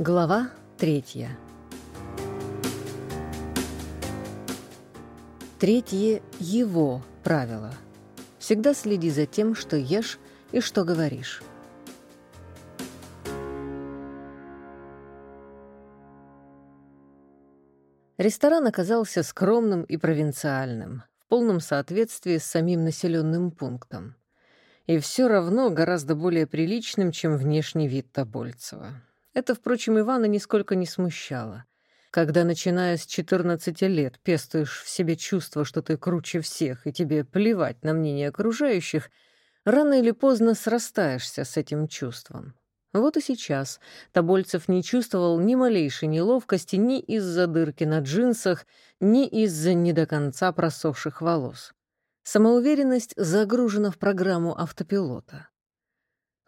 Глава третья. Третье — его правило. Всегда следи за тем, что ешь и что говоришь. Ресторан оказался скромным и провинциальным, в полном соответствии с самим населенным пунктом. И все равно гораздо более приличным, чем внешний вид Тобольцева. Это, впрочем, Ивана нисколько не смущало. Когда, начиная с 14 лет, пестуешь в себе чувство, что ты круче всех, и тебе плевать на мнение окружающих, рано или поздно срастаешься с этим чувством. Вот и сейчас Тобольцев не чувствовал ни малейшей неловкости ни из-за дырки на джинсах, ни из-за не до конца просохших волос. Самоуверенность загружена в программу автопилота.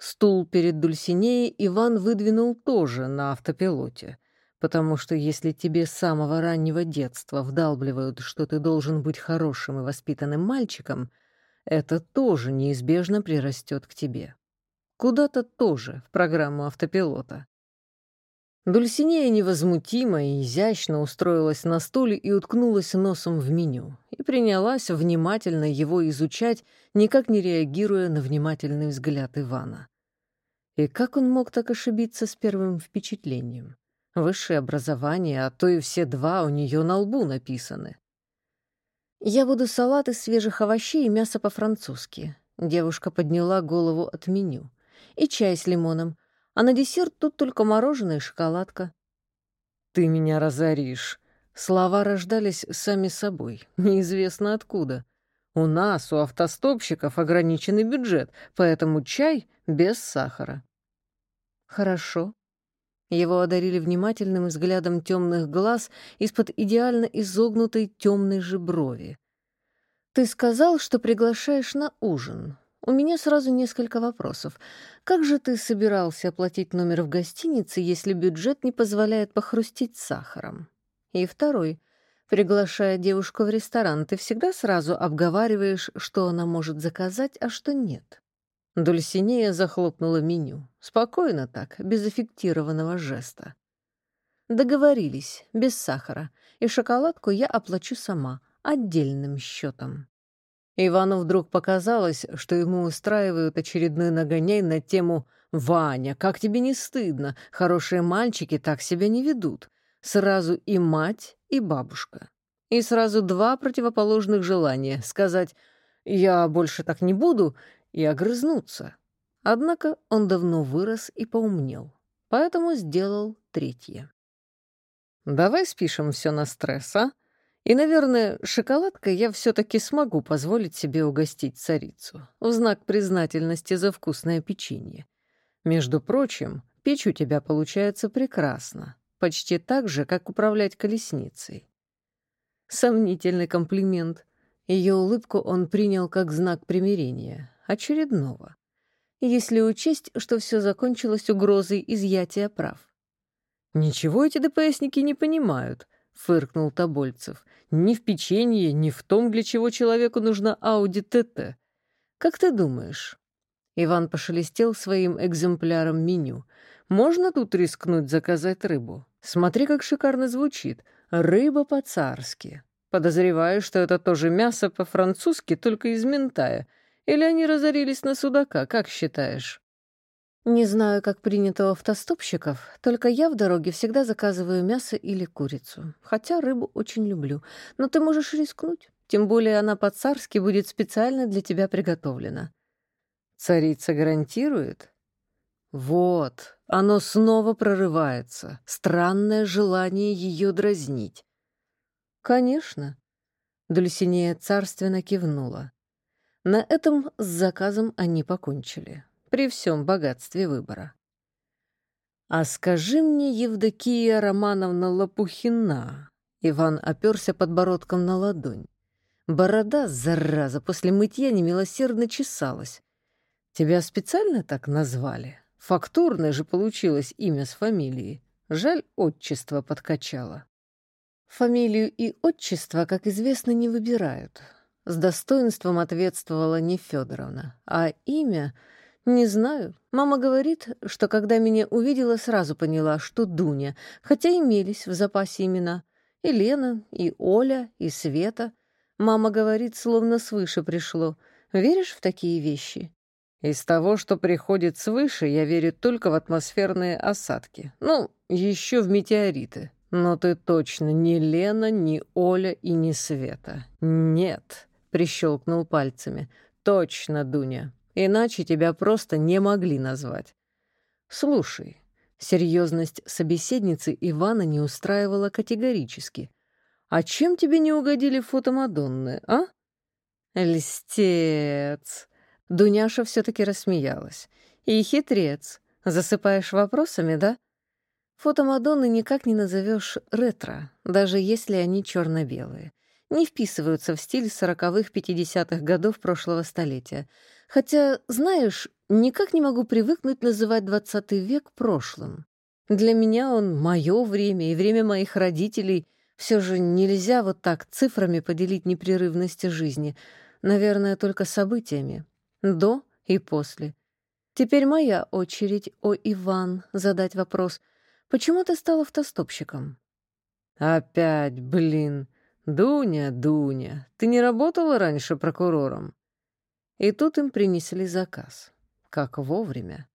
Стул перед Дульсинеей Иван выдвинул тоже на автопилоте, потому что если тебе с самого раннего детства вдалбливают, что ты должен быть хорошим и воспитанным мальчиком, это тоже неизбежно прирастет к тебе. Куда-то тоже в программу автопилота. Дульсинея невозмутимо и изящно устроилась на стуле и уткнулась носом в меню, и принялась внимательно его изучать, никак не реагируя на внимательный взгляд Ивана. И как он мог так ошибиться с первым впечатлением? Высшее образование, а то и все два у нее на лбу написаны. «Я буду салат из свежих овощей и мясо по-французски». Девушка подняла голову от меню. «И чай с лимоном. А на десерт тут только мороженое и шоколадка». «Ты меня разоришь». Слова рождались сами собой, неизвестно откуда. У нас, у автостопщиков, ограниченный бюджет, поэтому чай без сахара. Хорошо. Его одарили внимательным взглядом темных глаз из-под идеально изогнутой темной же брови. Ты сказал, что приглашаешь на ужин. У меня сразу несколько вопросов. Как же ты собирался оплатить номер в гостинице, если бюджет не позволяет похрустить сахаром? И второй — Приглашая девушку в ресторан, ты всегда сразу обговариваешь, что она может заказать, а что нет. Дульсинея захлопнула меню. Спокойно так, без эффектированного жеста. Договорились, без сахара, и шоколадку я оплачу сама, отдельным счетом. Ивану вдруг показалось, что ему устраивают очередной нагоняй на тему «Ваня, как тебе не стыдно? Хорошие мальчики так себя не ведут. Сразу и мать, и бабушка. И сразу два противоположных желания — сказать «я больше так не буду» и огрызнуться. Однако он давно вырос и поумнел, поэтому сделал третье. «Давай спишем все на стресс, а? И, наверное, шоколадкой я все-таки смогу позволить себе угостить царицу в знак признательности за вкусное печенье. Между прочим, печь у тебя получается прекрасно почти так же, как управлять колесницей. Сомнительный комплимент. Ее улыбку он принял как знак примирения, очередного. Если учесть, что все закончилось угрозой изъятия прав. «Ничего эти ДПСники не понимают», — фыркнул Тобольцев. «Ни в печенье, ни в том, для чего человеку нужна Ауди ТТ. Как ты думаешь?» Иван пошелестел своим экземпляром меню. «Можно тут рискнуть заказать рыбу?» Смотри, как шикарно звучит. Рыба по-царски. Подозреваю, что это тоже мясо по-французски, только из ментая. Или они разорились на судака, как считаешь? Не знаю, как принято у автостопщиков, только я в дороге всегда заказываю мясо или курицу. Хотя рыбу очень люблю. Но ты можешь рискнуть. Тем более она по-царски будет специально для тебя приготовлена. Царица гарантирует? Вот, оно снова прорывается. Странное желание ее дразнить. Конечно. Дульсинея царственно кивнула. На этом с заказом они покончили. При всем богатстве выбора. «А скажи мне, Евдокия Романовна Лопухина...» Иван оперся подбородком на ладонь. Борода, зараза, после мытья немилосердно чесалась. «Тебя специально так назвали?» Фактурное же получилось имя с фамилией. Жаль, отчество подкачало. Фамилию и отчество, как известно, не выбирают. С достоинством ответствовала не Федоровна, а имя Не знаю. Мама говорит, что когда меня увидела, сразу поняла, что Дуня, хотя имелись в запасе имена. И Лена, и Оля, и Света. Мама говорит, словно свыше пришло. Веришь в такие вещи? Из того, что приходит свыше, я верю только в атмосферные осадки. Ну, еще в метеориты. Но ты точно не Лена, не Оля и не Света. Нет, прищелкнул пальцами. Точно, Дуня. Иначе тебя просто не могли назвать. Слушай, серьезность собеседницы Ивана не устраивала категорически. А чем тебе не угодили фото Мадонны, а? Льстец. Дуняша все-таки рассмеялась. И хитрец. Засыпаешь вопросами, да? Фото Мадонны никак не назовешь ретро, даже если они черно-белые. Не вписываются в стиль сороковых, пятидесятых годов прошлого столетия. Хотя, знаешь, никак не могу привыкнуть называть двадцатый век прошлым. Для меня он мое время и время моих родителей. Все же нельзя вот так цифрами поделить непрерывность жизни. Наверное, только событиями. До и после. Теперь моя очередь, о Иван, задать вопрос. Почему ты стал автостопщиком? Опять, блин. Дуня, Дуня, ты не работала раньше прокурором? И тут им принесли заказ. Как вовремя.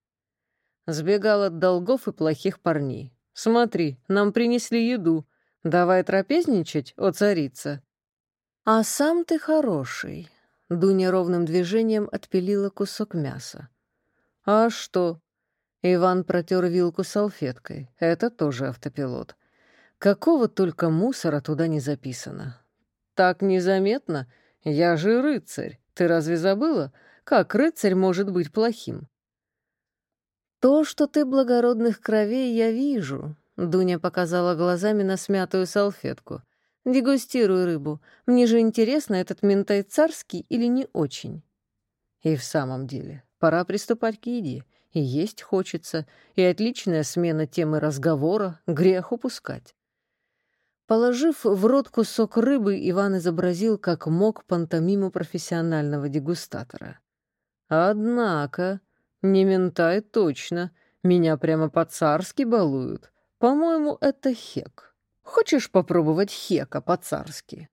Сбегал от долгов и плохих парней. «Смотри, нам принесли еду. Давай трапезничать, о царица». «А сам ты хороший». Дуня ровным движением отпилила кусок мяса. «А что?» Иван протер вилку салфеткой. Это тоже автопилот. Какого только мусора туда не записано. Так незаметно. Я же рыцарь. Ты разве забыла, как рыцарь может быть плохим? То, что ты благородных кровей, я вижу. Дуня показала глазами на смятую салфетку. Дегустируй рыбу. Мне же интересно, этот ментай царский или не очень. И в самом деле, пора приступать к еде. И есть хочется, и отличная смена темы разговора, грех упускать. Положив в рот кусок рыбы, Иван изобразил как мог пантомиму профессионального дегустатора. «Однако, не ментай точно, меня прямо по-царски балуют. По-моему, это хек. Хочешь попробовать хека по-царски?»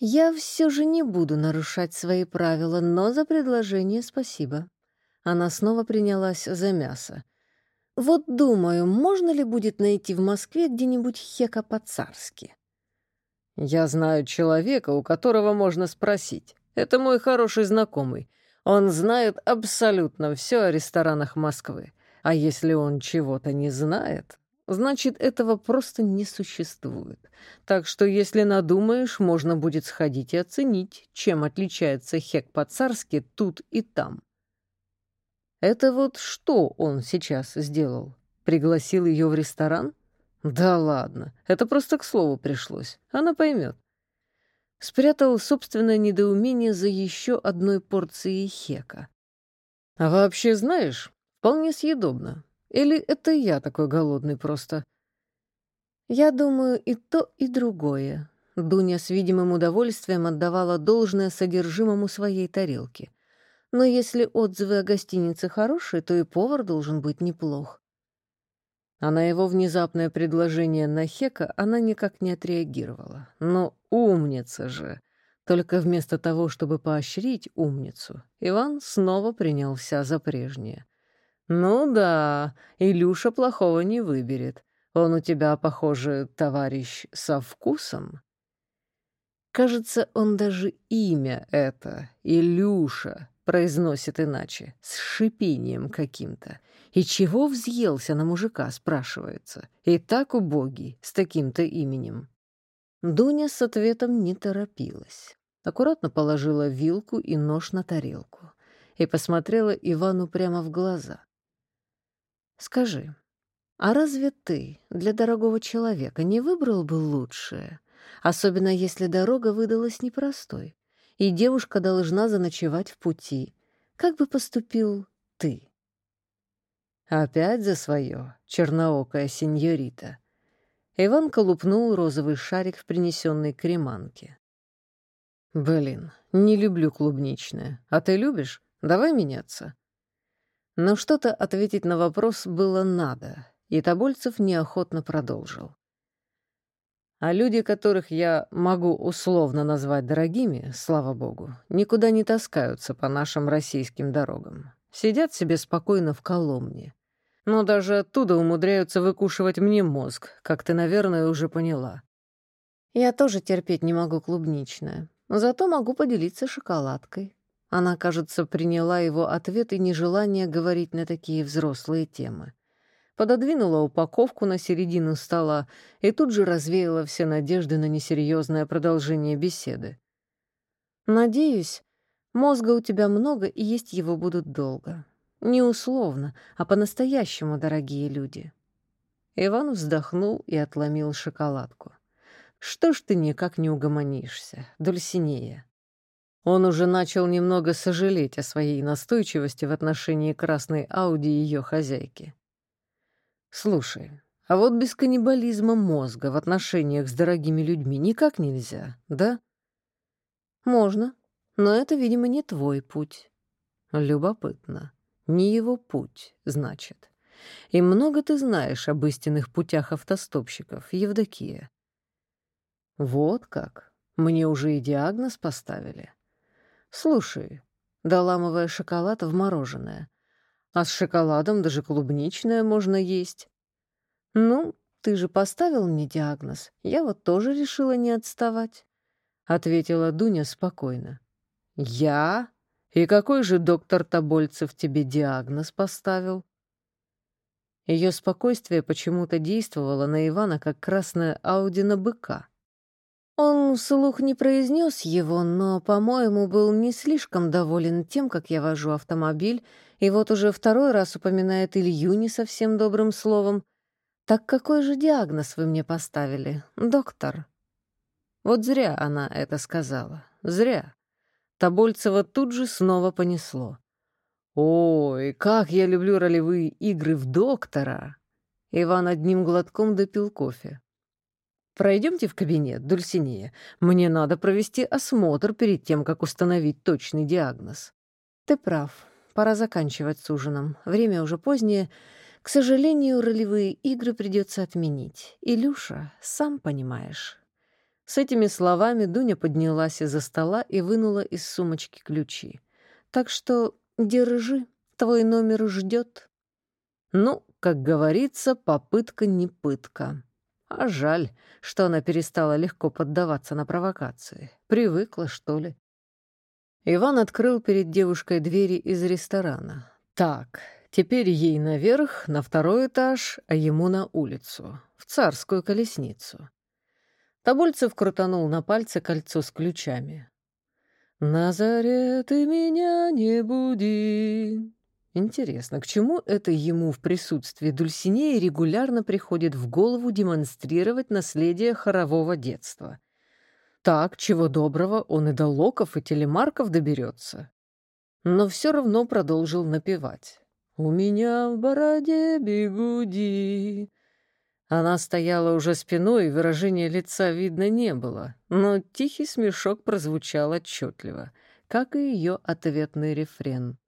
«Я все же не буду нарушать свои правила, но за предложение спасибо». Она снова принялась за мясо. Вот думаю, можно ли будет найти в Москве где-нибудь хека по-царски? Я знаю человека, у которого можно спросить. Это мой хороший знакомый. Он знает абсолютно все о ресторанах Москвы. А если он чего-то не знает, значит, этого просто не существует. Так что, если надумаешь, можно будет сходить и оценить, чем отличается хек по-царски тут и там. Это вот что он сейчас сделал? Пригласил ее в ресторан? Да ладно, это просто к слову пришлось. Она поймет. Спрятал собственное недоумение за еще одной порцией хека. А вообще, знаешь, вполне съедобно. Или это я такой голодный просто? Я думаю, и то, и другое. Дуня с видимым удовольствием отдавала должное содержимому своей тарелки. Но если отзывы о гостинице хорошие, то и повар должен быть неплох. А на его внезапное предложение на Хека она никак не отреагировала. Но умница же! Только вместо того, чтобы поощрить умницу, Иван снова принялся за прежнее. «Ну да, Илюша плохого не выберет. Он у тебя, похоже, товарищ со вкусом». Кажется, он даже имя это, Илюша, произносит иначе, с шипением каким-то. И чего взъелся на мужика, спрашивается. И так убогий, с таким-то именем. Дуня с ответом не торопилась. Аккуратно положила вилку и нож на тарелку и посмотрела Ивану прямо в глаза. «Скажи, а разве ты для дорогого человека не выбрал бы лучшее, особенно если дорога выдалась непростой? и девушка должна заночевать в пути. Как бы поступил ты? Опять за свое, черноокая сеньорита. Иван колупнул розовый шарик в принесенной креманке. «Блин, не люблю клубничное. А ты любишь? Давай меняться». Но что-то ответить на вопрос было надо, и Тобольцев неохотно продолжил. А люди, которых я могу условно назвать дорогими, слава богу, никуда не таскаются по нашим российским дорогам. Сидят себе спокойно в Коломне. Но даже оттуда умудряются выкушивать мне мозг, как ты, наверное, уже поняла. Я тоже терпеть не могу клубничное, зато могу поделиться шоколадкой. Она, кажется, приняла его ответ и нежелание говорить на такие взрослые темы пододвинула упаковку на середину стола и тут же развеяла все надежды на несерьезное продолжение беседы. «Надеюсь, мозга у тебя много и есть его будут долго. Не условно, а по-настоящему, дорогие люди». Иван вздохнул и отломил шоколадку. «Что ж ты никак не угомонишься, Дульсинея?» Он уже начал немного сожалеть о своей настойчивости в отношении красной Ауди и ее хозяйки. Слушай, а вот без каннибализма мозга в отношениях с дорогими людьми никак нельзя, да? Можно, но это, видимо, не твой путь. Любопытно. Не его путь, значит. И много ты знаешь об истинных путях автостопщиков, Евдокия. Вот как. Мне уже и диагноз поставили. Слушай, доламывая шоколад в мороженое, а с шоколадом даже клубничное можно есть. Ну, ты же поставил мне диагноз. Я вот тоже решила не отставать, ответила Дуня спокойно. Я? И какой же доктор Тобольцев тебе диагноз поставил? Ее спокойствие почему-то действовало на Ивана, как красная Ауди на быка. Он вслух не произнес его, но, по-моему, был не слишком доволен тем, как я вожу автомобиль, и вот уже второй раз упоминает Илью не совсем добрым словом. «Так какой же диагноз вы мне поставили, доктор?» Вот зря она это сказала. Зря. Тобольцева тут же снова понесло. «Ой, как я люблю ролевые игры в доктора!» Иван одним глотком допил кофе. Пройдемте в кабинет, Дульсинея. Мне надо провести осмотр перед тем, как установить точный диагноз. Ты прав. Пора заканчивать с ужином. Время уже позднее. К сожалению, ролевые игры придется отменить. Илюша, сам понимаешь. С этими словами Дуня поднялась из-за стола и вынула из сумочки ключи. Так что держи, твой номер ждет. Ну, как говорится, попытка не пытка. А жаль, что она перестала легко поддаваться на провокации. Привыкла, что ли? Иван открыл перед девушкой двери из ресторана. Так, теперь ей наверх, на второй этаж, а ему на улицу, в царскую колесницу. Тобольцев крутанул на пальце кольцо с ключами. «На заре ты меня не буди, Интересно, к чему это ему в присутствии Дульсинеи регулярно приходит в голову демонстрировать наследие хорового детства? Так, чего доброго, он и до локов и телемарков доберется. Но все равно продолжил напевать. «У меня в бороде бегуди». Она стояла уже спиной, и выражения лица видно не было, но тихий смешок прозвучал отчетливо, как и ее ответный рефрен.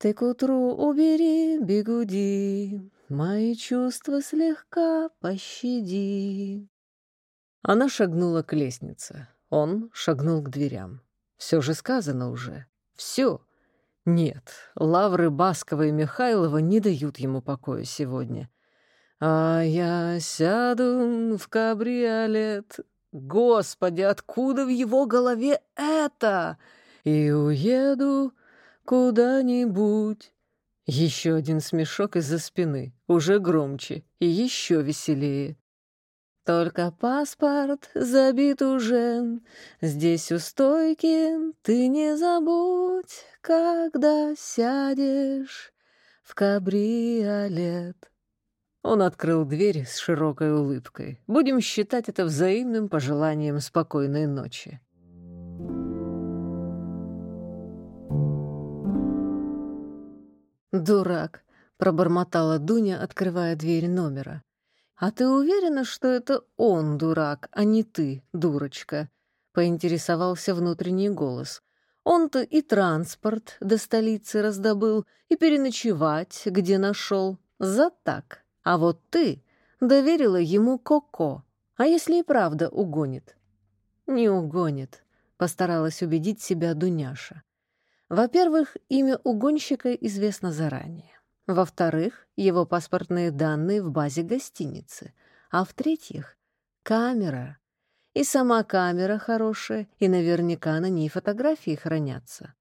Ты к утру убери бегуди, Мои чувства слегка пощади. Она шагнула к лестнице. Он шагнул к дверям. Все же сказано уже. Все. Нет, лавры Баскова и Михайлова не дают ему покоя сегодня. А я сяду в кабриолет. Господи, откуда в его голове это? И уеду куда-нибудь. Еще один смешок из-за спины, уже громче и еще веселее. Только паспорт забит уже, здесь у стойки ты не забудь, когда сядешь в кабриолет. Он открыл дверь с широкой улыбкой. Будем считать это взаимным пожеланием спокойной ночи. «Дурак», — пробормотала Дуня, открывая дверь номера. «А ты уверена, что это он дурак, а не ты, дурочка?» — поинтересовался внутренний голос. Он-то и транспорт до столицы раздобыл, и переночевать, где нашел. За так. А вот ты доверила ему Коко. А если и правда угонит? Не угонит, постаралась убедить себя Дуняша. Во-первых, имя угонщика известно заранее. Во-вторых, его паспортные данные в базе гостиницы. А в-третьих, камера. И сама камера хорошая, и наверняка на ней фотографии хранятся.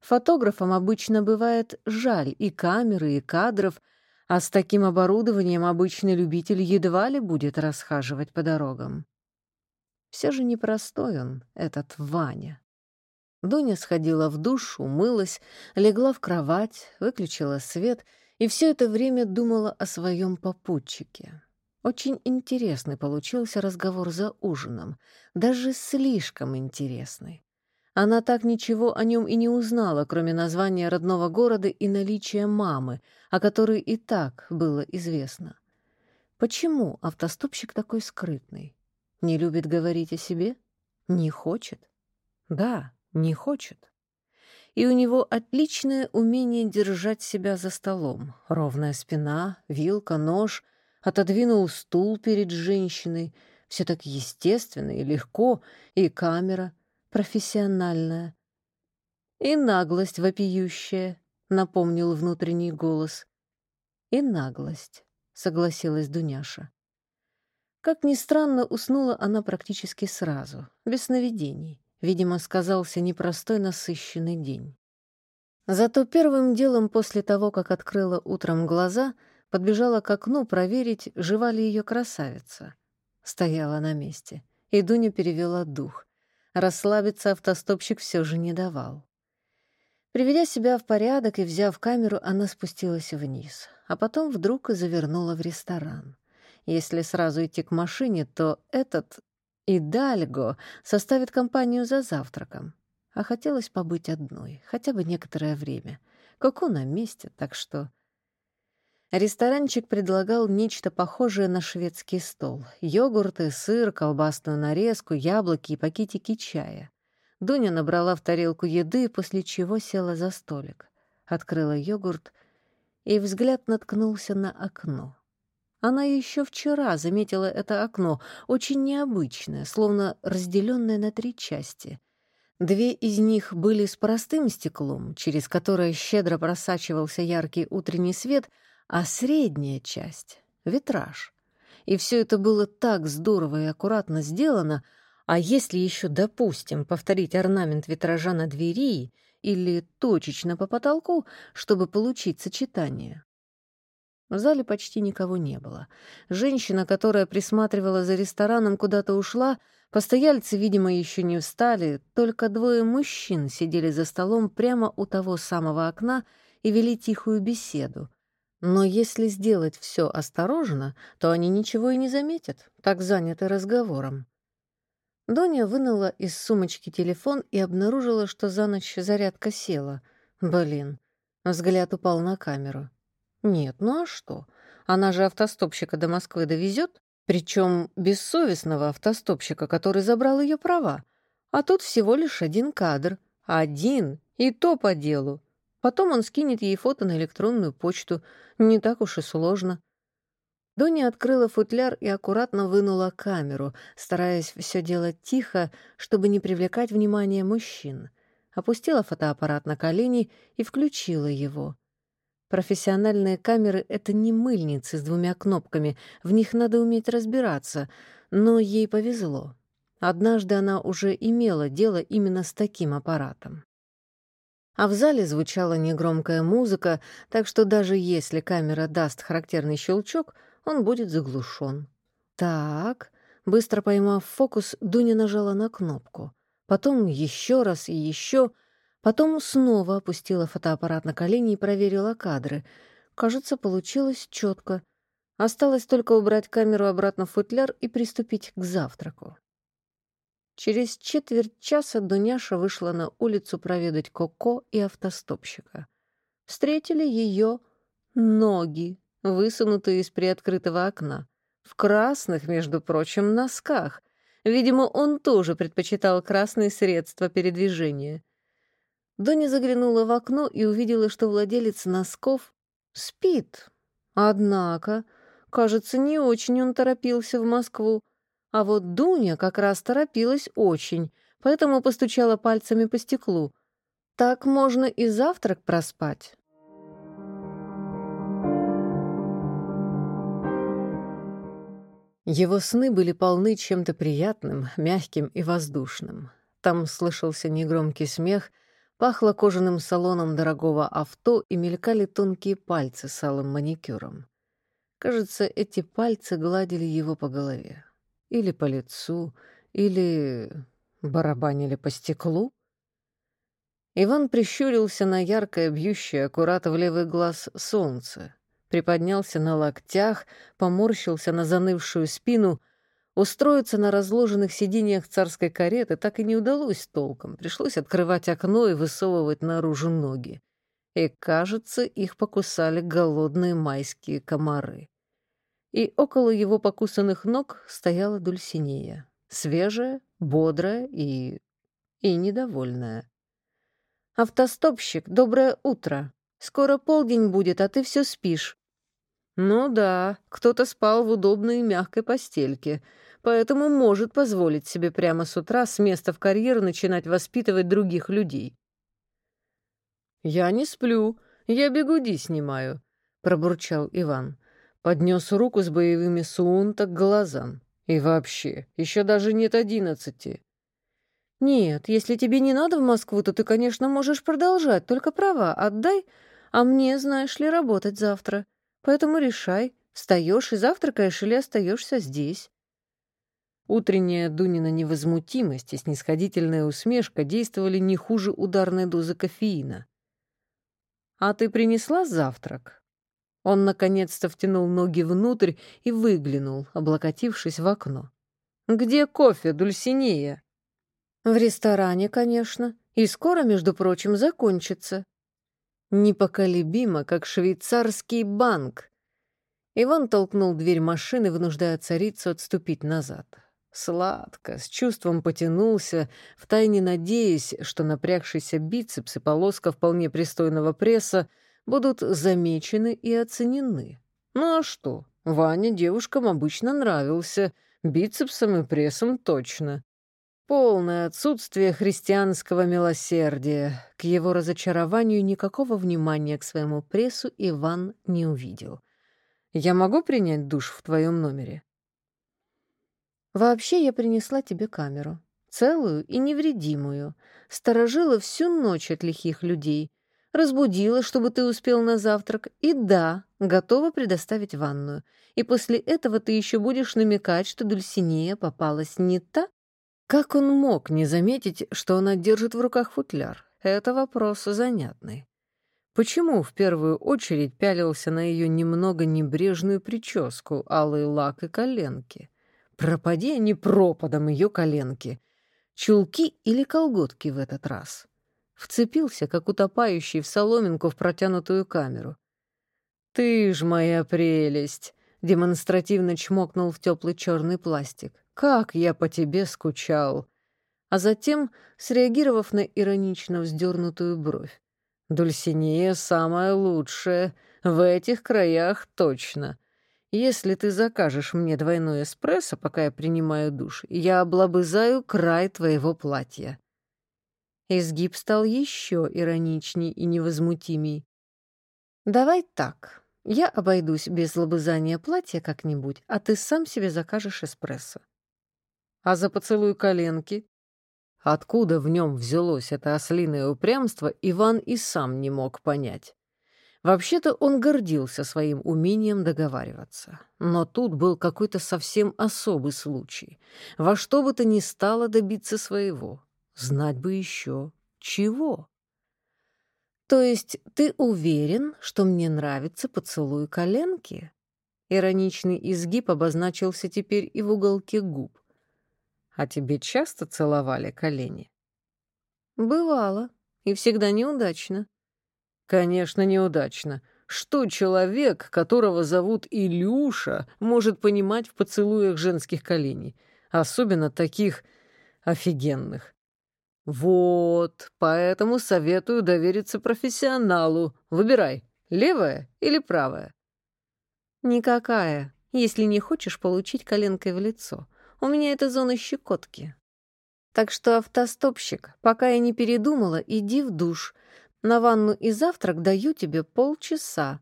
Фотографам обычно бывает жаль и камеры, и кадров, а с таким оборудованием обычный любитель едва ли будет расхаживать по дорогам. Все же непростой он, этот Ваня. Дуня сходила в душ, умылась, легла в кровать, выключила свет и все это время думала о своем попутчике. Очень интересный получился разговор за ужином, даже слишком интересный. Она так ничего о нем и не узнала, кроме названия родного города и наличия мамы, о которой и так было известно. Почему автостопщик такой скрытный? Не любит говорить о себе? Не хочет? Да, не хочет. И у него отличное умение держать себя за столом. Ровная спина, вилка, нож — отодвинул стул перед женщиной. Все так естественно и легко, и камера профессиональная. И наглость вопиющая, напомнил внутренний голос. И наглость, согласилась Дуняша. Как ни странно, уснула она практически сразу, без сновидений. Видимо, сказался непростой насыщенный день. Зато первым делом после того, как открыла утром глаза — подбежала к окну проверить, жива ли ее красавица. Стояла на месте, и Дуня перевела дух. Расслабиться автостопщик все же не давал. Приведя себя в порядок и взяв камеру, она спустилась вниз, а потом вдруг завернула в ресторан. Если сразу идти к машине, то этот Идальго составит компанию за завтраком. А хотелось побыть одной, хотя бы некоторое время. Коко на месте, так что Ресторанчик предлагал нечто похожее на шведский стол. Йогурты, сыр, колбасную нарезку, яблоки и пакетики чая. Дуня набрала в тарелку еды, после чего села за столик. Открыла йогурт, и взгляд наткнулся на окно. Она еще вчера заметила это окно, очень необычное, словно разделенное на три части. Две из них были с простым стеклом, через которое щедро просачивался яркий утренний свет — а средняя часть — витраж. И все это было так здорово и аккуратно сделано, а если еще, допустим, повторить орнамент витража на двери или точечно по потолку, чтобы получить сочетание? В зале почти никого не было. Женщина, которая присматривала за рестораном, куда-то ушла, постояльцы, видимо, еще не встали, только двое мужчин сидели за столом прямо у того самого окна и вели тихую беседу, но если сделать все осторожно, то они ничего и не заметят, так заняты разговором. Доня вынула из сумочки телефон и обнаружила, что за ночь зарядка села. Блин, взгляд упал на камеру. Нет, ну а что? Она же автостопщика до Москвы довезет, причем бессовестного автостопщика, который забрал ее права. А тут всего лишь один кадр. Один, и то по делу. Потом он скинет ей фото на электронную почту. Не так уж и сложно. Доня открыла футляр и аккуратно вынула камеру, стараясь все делать тихо, чтобы не привлекать внимание мужчин. Опустила фотоаппарат на колени и включила его. Профессиональные камеры — это не мыльницы с двумя кнопками, в них надо уметь разбираться, но ей повезло. Однажды она уже имела дело именно с таким аппаратом. А в зале звучала негромкая музыка, так что даже если камера даст характерный щелчок, он будет заглушен. Так, быстро поймав фокус, Дуня нажала на кнопку. Потом еще раз и еще. Потом снова опустила фотоаппарат на колени и проверила кадры. Кажется, получилось четко. Осталось только убрать камеру обратно в футляр и приступить к завтраку. Через четверть часа Дуняша вышла на улицу проведать Коко и автостопщика. Встретили ее ноги, высунутые из приоткрытого окна, в красных, между прочим, носках. Видимо, он тоже предпочитал красные средства передвижения. Доня заглянула в окно и увидела, что владелец носков спит. Однако, кажется, не очень он торопился в Москву. А вот Дуня как раз торопилась очень, поэтому постучала пальцами по стеклу. Так можно и завтрак проспать. Его сны были полны чем-то приятным, мягким и воздушным. Там слышался негромкий смех — Пахло кожаным салоном дорогого авто и мелькали тонкие пальцы с алым маникюром. Кажется, эти пальцы гладили его по голове. Или по лицу, или барабанили по стеклу. Иван прищурился на яркое, бьющее аккурат в левый глаз солнце, приподнялся на локтях, поморщился на занывшую спину — Устроиться на разложенных сиденьях царской кареты так и не удалось толком. Пришлось открывать окно и высовывать наружу ноги. И, кажется, их покусали голодные майские комары. И около его покусанных ног стояла Дульсинея. Свежая, бодрая и... и недовольная. «Автостопщик, доброе утро. Скоро полдень будет, а ты все спишь». «Ну да, кто-то спал в удобной мягкой постельке», поэтому может позволить себе прямо с утра с места в карьер начинать воспитывать других людей. «Я не сплю, я бегуди снимаю», — пробурчал Иван. Поднес руку с боевыми суунта к глазам. «И вообще, еще даже нет одиннадцати». «Нет, если тебе не надо в Москву, то ты, конечно, можешь продолжать, только права отдай, а мне, знаешь ли, работать завтра. Поэтому решай, встаешь и завтракаешь или остаешься здесь». Утренняя Дунина невозмутимость и снисходительная усмешка действовали не хуже ударной дозы кофеина. «А ты принесла завтрак?» Он наконец-то втянул ноги внутрь и выглянул, облокотившись в окно. «Где кофе, Дульсинея?» «В ресторане, конечно. И скоро, между прочим, закончится». Непоколебимо, как швейцарский банк. Иван толкнул дверь машины, вынуждая царицу отступить назад. Сладко, с чувством потянулся, втайне надеясь, что напрягшийся бицепс и полоска вполне пристойного пресса будут замечены и оценены. Ну а что, Ваня девушкам обычно нравился, бицепсом и прессом точно. Полное отсутствие христианского милосердия. К его разочарованию никакого внимания к своему прессу Иван не увидел. «Я могу принять душ в твоем номере?» Вообще я принесла тебе камеру. Целую и невредимую. Сторожила всю ночь от лихих людей. Разбудила, чтобы ты успел на завтрак. И да, готова предоставить ванную. И после этого ты еще будешь намекать, что Дульсинея попалась не та? Как он мог не заметить, что она держит в руках футляр? Это вопрос занятный. Почему в первую очередь пялился на ее немного небрежную прическу, алый лак и коленки? Пропади они пропадом ее коленки. Чулки или колготки в этот раз. Вцепился, как утопающий в соломинку в протянутую камеру. «Ты ж моя прелесть!» — демонстративно чмокнул в теплый черный пластик. «Как я по тебе скучал!» А затем, среагировав на иронично вздернутую бровь. «Дульсинея самая лучшая, в этих краях точно. Если ты закажешь мне двойной эспрессо, пока я принимаю душ, я облобызаю край твоего платья». Изгиб стал еще ироничней и невозмутимей. «Давай так. Я обойдусь без лобызания платья как-нибудь, а ты сам себе закажешь эспрессо». «А за поцелуй коленки?» Откуда в нем взялось это ослиное упрямство, Иван и сам не мог понять. Вообще-то он гордился своим умением договариваться. Но тут был какой-то совсем особый случай. Во что бы то ни стало добиться своего. Знать бы еще чего. «То есть ты уверен, что мне нравится поцелуй коленки?» Ироничный изгиб обозначился теперь и в уголке губ. «А тебе часто целовали колени?» «Бывало, и всегда неудачно», Конечно, неудачно. Что человек, которого зовут Илюша, может понимать в поцелуях женских коленей? Особенно таких офигенных. «Вот, поэтому советую довериться профессионалу. Выбирай, левая или правая?» «Никакая, если не хочешь получить коленкой в лицо. У меня это зона щекотки. Так что, автостопщик, пока я не передумала, иди в душ. На ванну и завтрак даю тебе полчаса».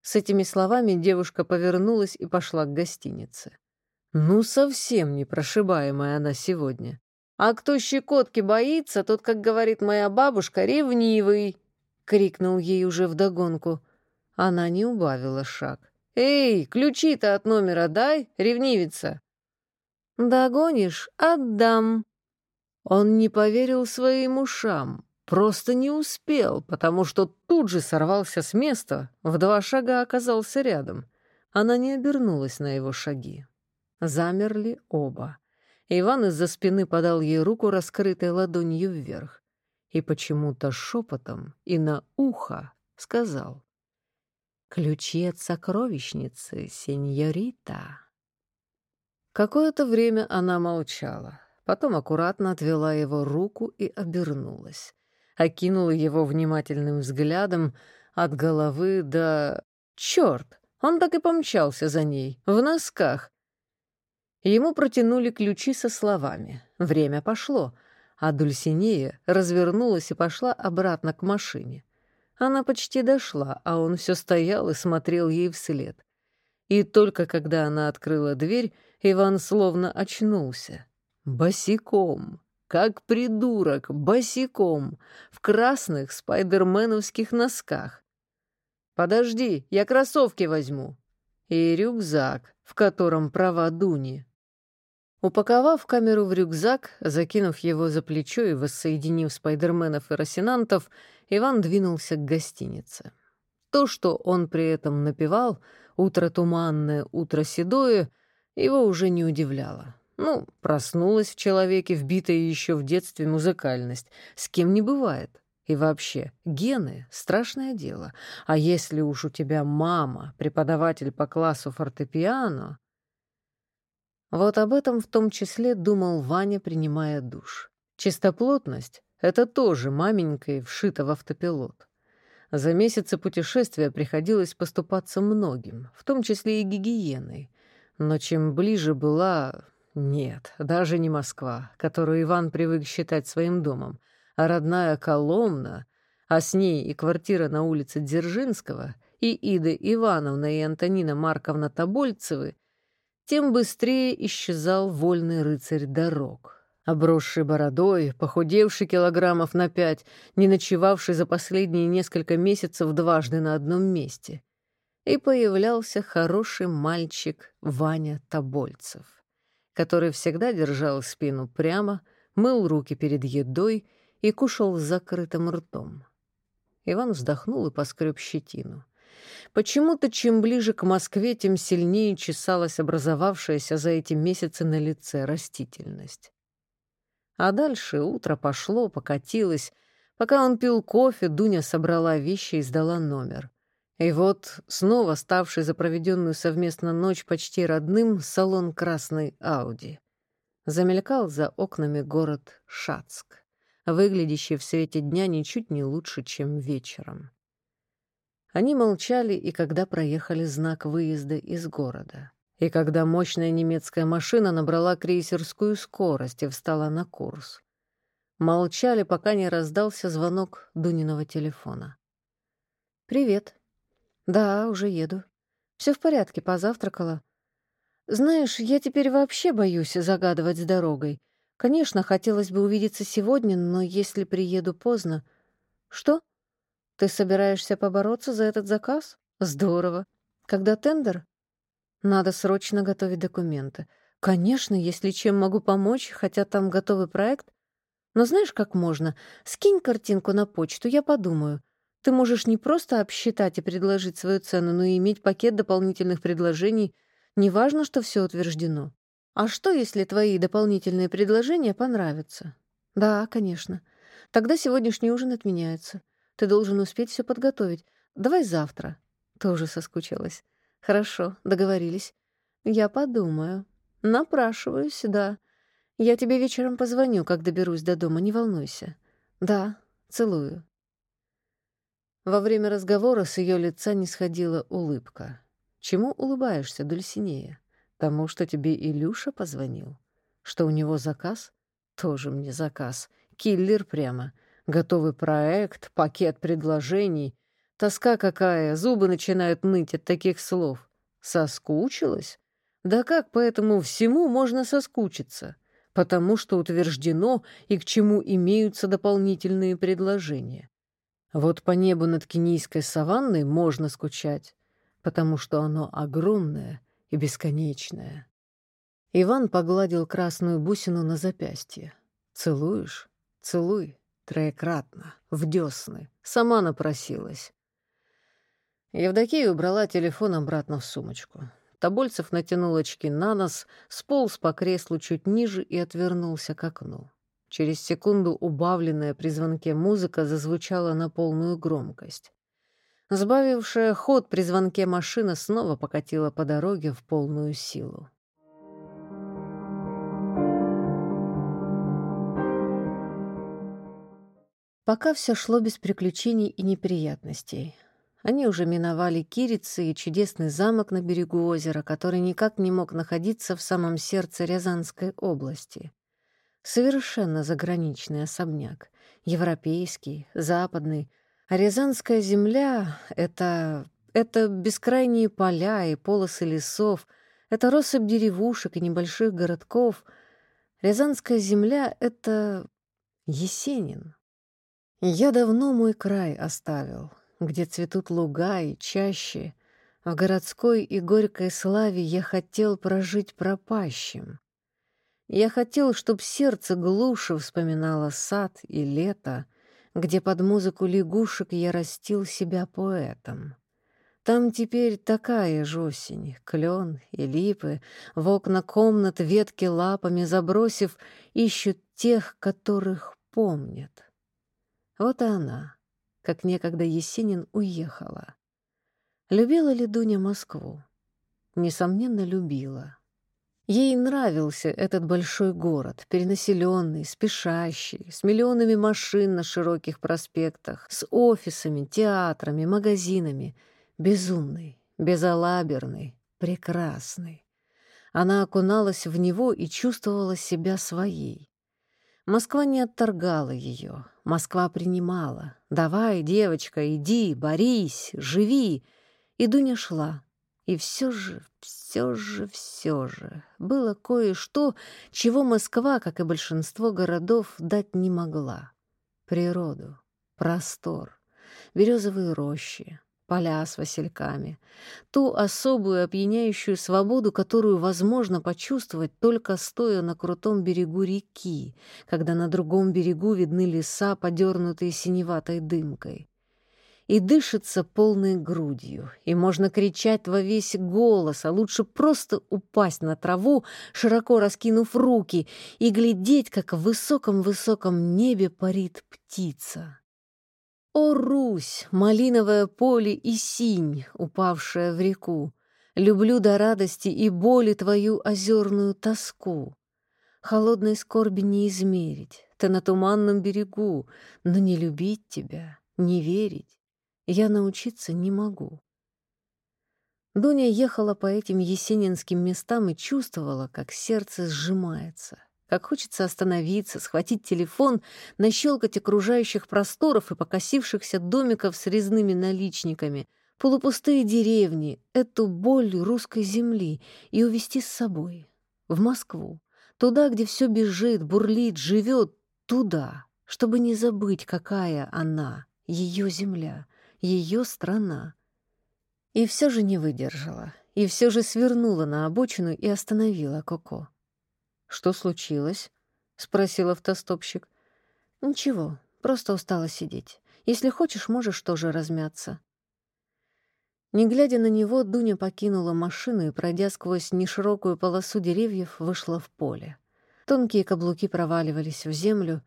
С этими словами девушка повернулась и пошла к гостинице. Ну, совсем непрошибаемая она сегодня. А кто щекотки боится, тот, как говорит моя бабушка, ревнивый, — крикнул ей уже вдогонку. Она не убавила шаг. «Эй, ключи-то от номера дай, ревнивица!» «Догонишь? Отдам!» Он не поверил своим ушам, просто не успел, потому что тут же сорвался с места, в два шага оказался рядом. Она не обернулась на его шаги. Замерли оба. Иван из-за спины подал ей руку, раскрытой ладонью вверх, и почему-то шепотом и на ухо сказал «Ключи от сокровищницы, сеньорита». Какое-то время она молчала, потом аккуратно отвела его руку и обернулась. Окинула его внимательным взглядом от головы до... Черт! Он так и помчался за ней, в носках, Ему протянули ключи со словами «Время пошло», а Дульсинея развернулась и пошла обратно к машине. Она почти дошла, а он все стоял и смотрел ей вслед. И только когда она открыла дверь, Иван словно очнулся. Босиком, как придурок, босиком, в красных спайдерменовских носках. «Подожди, я кроссовки возьму». И рюкзак, в котором права Дуни. Упаковав камеру в рюкзак, закинув его за плечо и воссоединив спайдерменов и росинантов, Иван двинулся к гостинице. То, что он при этом напевал «Утро туманное, утро седое», его уже не удивляло. Ну, проснулась в человеке вбитая еще в детстве музыкальность. С кем не бывает. И вообще, гены — страшное дело. А если уж у тебя мама, преподаватель по классу фортепиано, вот об этом в том числе думал Ваня, принимая душ. Чистоплотность — это тоже маменькой вшита в автопилот. За месяцы путешествия приходилось поступаться многим, в том числе и гигиеной. Но чем ближе была... Нет, даже не Москва, которую Иван привык считать своим домом, а родная Коломна, а с ней и квартира на улице Дзержинского, и Ида Ивановна и Антонина Марковна Тобольцевы, тем быстрее исчезал вольный рыцарь дорог. Обросший бородой, похудевший килограммов на пять, не ночевавший за последние несколько месяцев дважды на одном месте. И появлялся хороший мальчик Ваня Тобольцев, который всегда держал спину прямо, мыл руки перед едой и кушал с закрытым ртом. Иван вздохнул и поскреб щетину. Почему-то чем ближе к Москве, тем сильнее чесалась образовавшаяся за эти месяцы на лице растительность. А дальше утро пошло, покатилось. Пока он пил кофе, Дуня собрала вещи и сдала номер. И вот, снова ставший за проведенную совместно ночь почти родным, салон красной Ауди. Замелькал за окнами город Шацк, выглядящий в свете дня ничуть не лучше, чем вечером. Они молчали и когда проехали знак выезда из города. И когда мощная немецкая машина набрала крейсерскую скорость и встала на курс. Молчали, пока не раздался звонок Дуниного телефона. «Привет. Да, уже еду. Все в порядке, позавтракала. Знаешь, я теперь вообще боюсь загадывать с дорогой. Конечно, хотелось бы увидеться сегодня, но если приеду поздно... Что?» Ты собираешься побороться за этот заказ? Здорово. Когда тендер? Надо срочно готовить документы. Конечно, если чем могу помочь, хотя там готовый проект. Но знаешь, как можно? Скинь картинку на почту, я подумаю. Ты можешь не просто обсчитать и предложить свою цену, но и иметь пакет дополнительных предложений. Неважно, что все утверждено. А что, если твои дополнительные предложения понравятся? Да, конечно. Тогда сегодняшний ужин отменяется. Ты должен успеть все подготовить. Давай завтра. Тоже соскучилась. Хорошо, договорились. Я подумаю. Напрашиваюсь, да. Я тебе вечером позвоню, как доберусь до дома, не волнуйся. Да, целую. Во время разговора с ее лица не сходила улыбка. Чему улыбаешься, Дульсинея? Тому, что тебе Илюша позвонил? Что у него заказ? Тоже мне заказ. Киллер прямо. Готовый проект, пакет предложений. Тоска какая, зубы начинают ныть от таких слов. Соскучилась? Да как по этому всему можно соскучиться? Потому что утверждено и к чему имеются дополнительные предложения. Вот по небу над кенийской саванной можно скучать, потому что оно огромное и бесконечное. Иван погладил красную бусину на запястье. «Целуешь? Целуй. Троекратно. В десны. Сама напросилась». Евдокия убрала телефон обратно в сумочку. Тобольцев натянул очки на нос, сполз по креслу чуть ниже и отвернулся к окну. Через секунду убавленная при звонке музыка зазвучала на полную громкость. Сбавившая ход при звонке машина снова покатила по дороге в полную силу. Пока все шло без приключений и неприятностей. Они уже миновали Кирицы и чудесный замок на берегу озера, который никак не мог находиться в самом сердце Рязанской области. Совершенно заграничный особняк. Европейский, западный. А Рязанская земля — это... это бескрайние поля и полосы лесов, это россыпь деревушек и небольших городков. Рязанская земля — это Есенин. Я давно мой край оставил, где цветут луга и чаще. В городской и горькой славе я хотел прожить пропащим. Я хотел, чтоб сердце глуше вспоминало сад и лето, где под музыку лягушек я растил себя поэтом. Там теперь такая же осень, клен и липы, в окна комнат ветки лапами забросив, ищут тех, которых помнят. Вот она, как некогда Есенин, уехала. Любила ли Дуня Москву? Несомненно, любила. Ей нравился этот большой город, перенаселенный, спешащий, с миллионами машин на широких проспектах, с офисами, театрами, магазинами, безумный, безалаберный, прекрасный. Она окуналась в него и чувствовала себя своей. Москва не отторгала ее, Москва принимала. «Давай, девочка, иди, борись, живи!» И Дуня шла. И все же, все же, все же было кое-что, чего Москва, как и большинство городов, дать не могла. Природу, простор, березовые рощи, поля с васильками, ту особую опьяняющую свободу, которую возможно почувствовать только стоя на крутом берегу реки, когда на другом берегу видны леса, подернутые синеватой дымкой. И дышится полной грудью, и можно кричать во весь голос, а лучше просто упасть на траву, широко раскинув руки, и глядеть, как в высоком-высоком небе парит птица. О, Русь, малиновое поле и синь, упавшая в реку, Люблю до радости и боли твою озерную тоску. Холодной скорби не измерить, ты на туманном берегу, Но не любить тебя, не верить, я научиться не могу. Дуня ехала по этим есенинским местам и чувствовала, как сердце сжимается. Как хочется остановиться, схватить телефон, нащелкать окружающих просторов и покосившихся домиков с резными наличниками, полупустые деревни, эту боль русской земли и увезти с собой. В Москву. Туда, где все бежит, бурлит, живет. Туда, чтобы не забыть, какая она, ее земля, ее страна. И все же не выдержала. И все же свернула на обочину и остановила Коко. «Что случилось?» — спросил автостопщик. «Ничего, просто устала сидеть. Если хочешь, можешь тоже размяться». Не глядя на него, Дуня покинула машину и, пройдя сквозь неширокую полосу деревьев, вышла в поле. Тонкие каблуки проваливались в землю,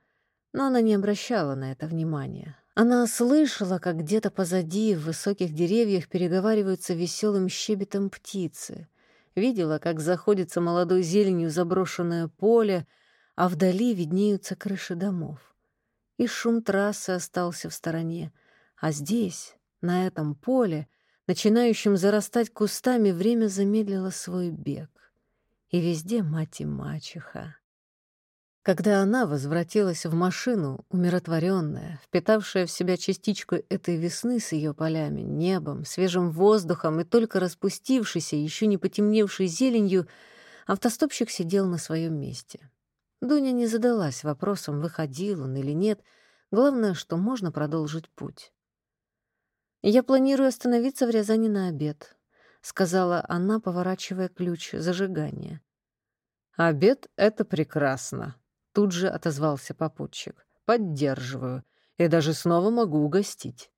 но она не обращала на это внимания. Она слышала, как где-то позади в высоких деревьях переговариваются веселым щебетом птицы — видела, как заходится молодой зеленью заброшенное поле, а вдали виднеются крыши домов. И шум трассы остался в стороне, а здесь, на этом поле, начинающем зарастать кустами, время замедлило свой бег. И везде мать и мачеха. Когда она возвратилась в машину, умиротворенная, впитавшая в себя частичку этой весны с ее полями, небом, свежим воздухом и только распустившейся, еще не потемневшей зеленью, автостопщик сидел на своем месте. Дуня не задалась вопросом, выходил он или нет. Главное, что можно продолжить путь. «Я планирую остановиться в Рязани на обед», — сказала она, поворачивая ключ зажигания. «Обед — это прекрасно», Тут же отозвался попутчик. «Поддерживаю. И даже снова могу угостить».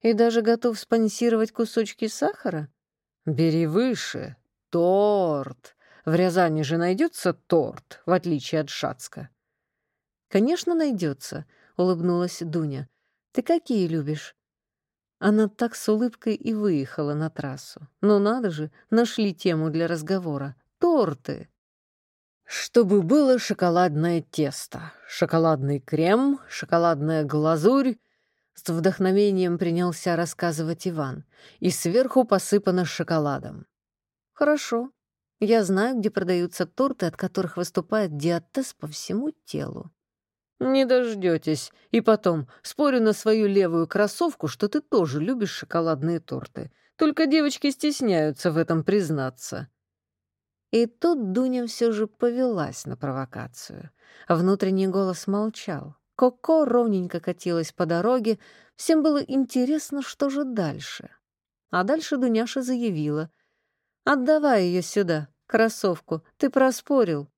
«И даже готов спонсировать кусочки сахара?» «Бери выше. Торт. В Рязани же найдется торт, в отличие от Шацка». «Конечно, найдется», — улыбнулась Дуня. «Ты какие любишь?» Она так с улыбкой и выехала на трассу. Но «Ну надо же, нашли тему для разговора. Торты. Чтобы было шоколадное тесто, шоколадный крем, шоколадная глазурь, с вдохновением принялся рассказывать Иван, и сверху посыпано шоколадом. «Хорошо. Я знаю, где продаются торты, от которых выступает диатез по всему телу». «Не дождетесь. И потом, спорю на свою левую кроссовку, что ты тоже любишь шоколадные торты. Только девочки стесняются в этом признаться». И тут Дуня все же повелась на провокацию. Внутренний голос молчал. Коко ровненько катилась по дороге. Всем было интересно, что же дальше. А дальше Дуняша заявила. «Отдавай ее сюда, кроссовку, ты проспорил».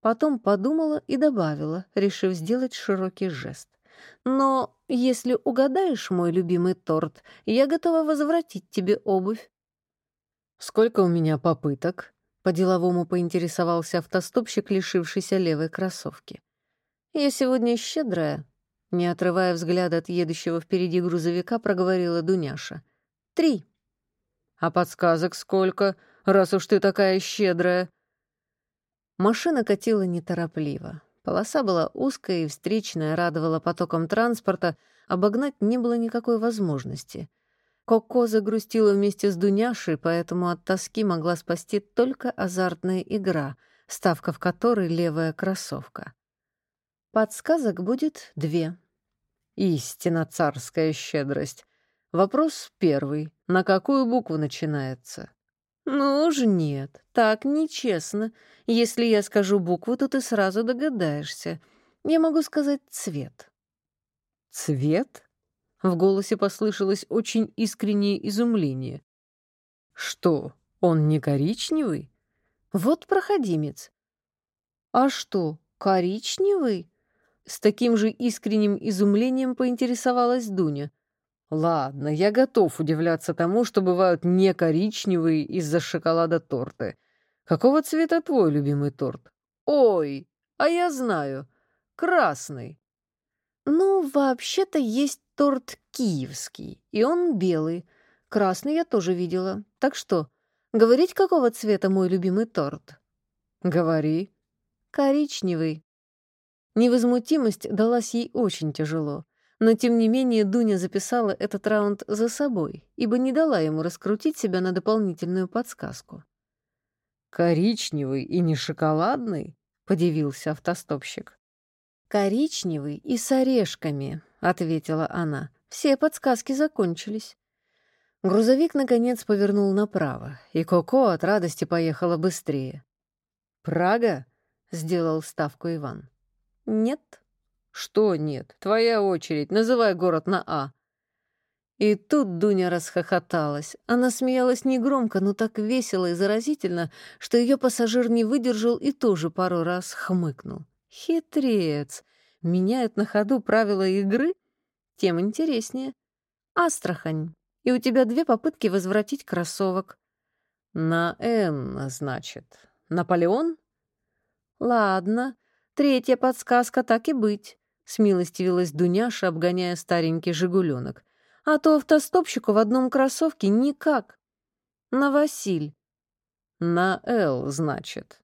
Потом подумала и добавила, решив сделать широкий жест. «Но если угадаешь мой любимый торт, я готова возвратить тебе обувь». «Сколько у меня попыток?» По-деловому поинтересовался автостопщик, лишившийся левой кроссовки. «Я сегодня щедрая», — не отрывая взгляда от едущего впереди грузовика, проговорила Дуняша. «Три». «А подсказок сколько, раз уж ты такая щедрая?» Машина катила неторопливо. Полоса была узкая и встречная, радовала потоком транспорта, обогнать не было никакой возможности — Коко загрустила вместе с Дуняшей, поэтому от тоски могла спасти только азартная игра, ставка в которой — левая кроссовка. Подсказок будет две. Истинно царская щедрость. Вопрос первый. На какую букву начинается? Ну уж нет, так нечестно. Если я скажу букву, то ты сразу догадаешься. Я могу сказать цвет. Цвет? В голосе послышалось очень искреннее изумление. «Что, он не коричневый?» «Вот проходимец». «А что, коричневый?» С таким же искренним изумлением поинтересовалась Дуня. «Ладно, я готов удивляться тому, что бывают не коричневые из-за шоколада торты. Какого цвета твой любимый торт?» «Ой, а я знаю. Красный». «Ну, вообще-то есть торт киевский, и он белый. Красный я тоже видела. Так что, говорить, какого цвета мой любимый торт? Говори. Коричневый. Невозмутимость далась ей очень тяжело. Но, тем не менее, Дуня записала этот раунд за собой, ибо не дала ему раскрутить себя на дополнительную подсказку. «Коричневый и не шоколадный?» — подивился автостопщик. «Коричневый и с орешками», — ответила она. «Все подсказки закончились». Грузовик, наконец, повернул направо, и Коко от радости поехала быстрее. «Прага?» — сделал ставку Иван. «Нет». «Что нет? Твоя очередь. Называй город на А». И тут Дуня расхохоталась. Она смеялась негромко, но так весело и заразительно, что ее пассажир не выдержал и тоже пару раз хмыкнул. «Хитрец! меняют на ходу правила игры, тем интереснее. Астрахань. И у тебя две попытки возвратить кроссовок. На «Н», значит. Наполеон? Ладно. Третья подсказка так и быть. Смилостивилась Дуняша, обгоняя старенький «Жигуленок». А то автостопщику в одном кроссовке никак. На Василь. На «Л», значит.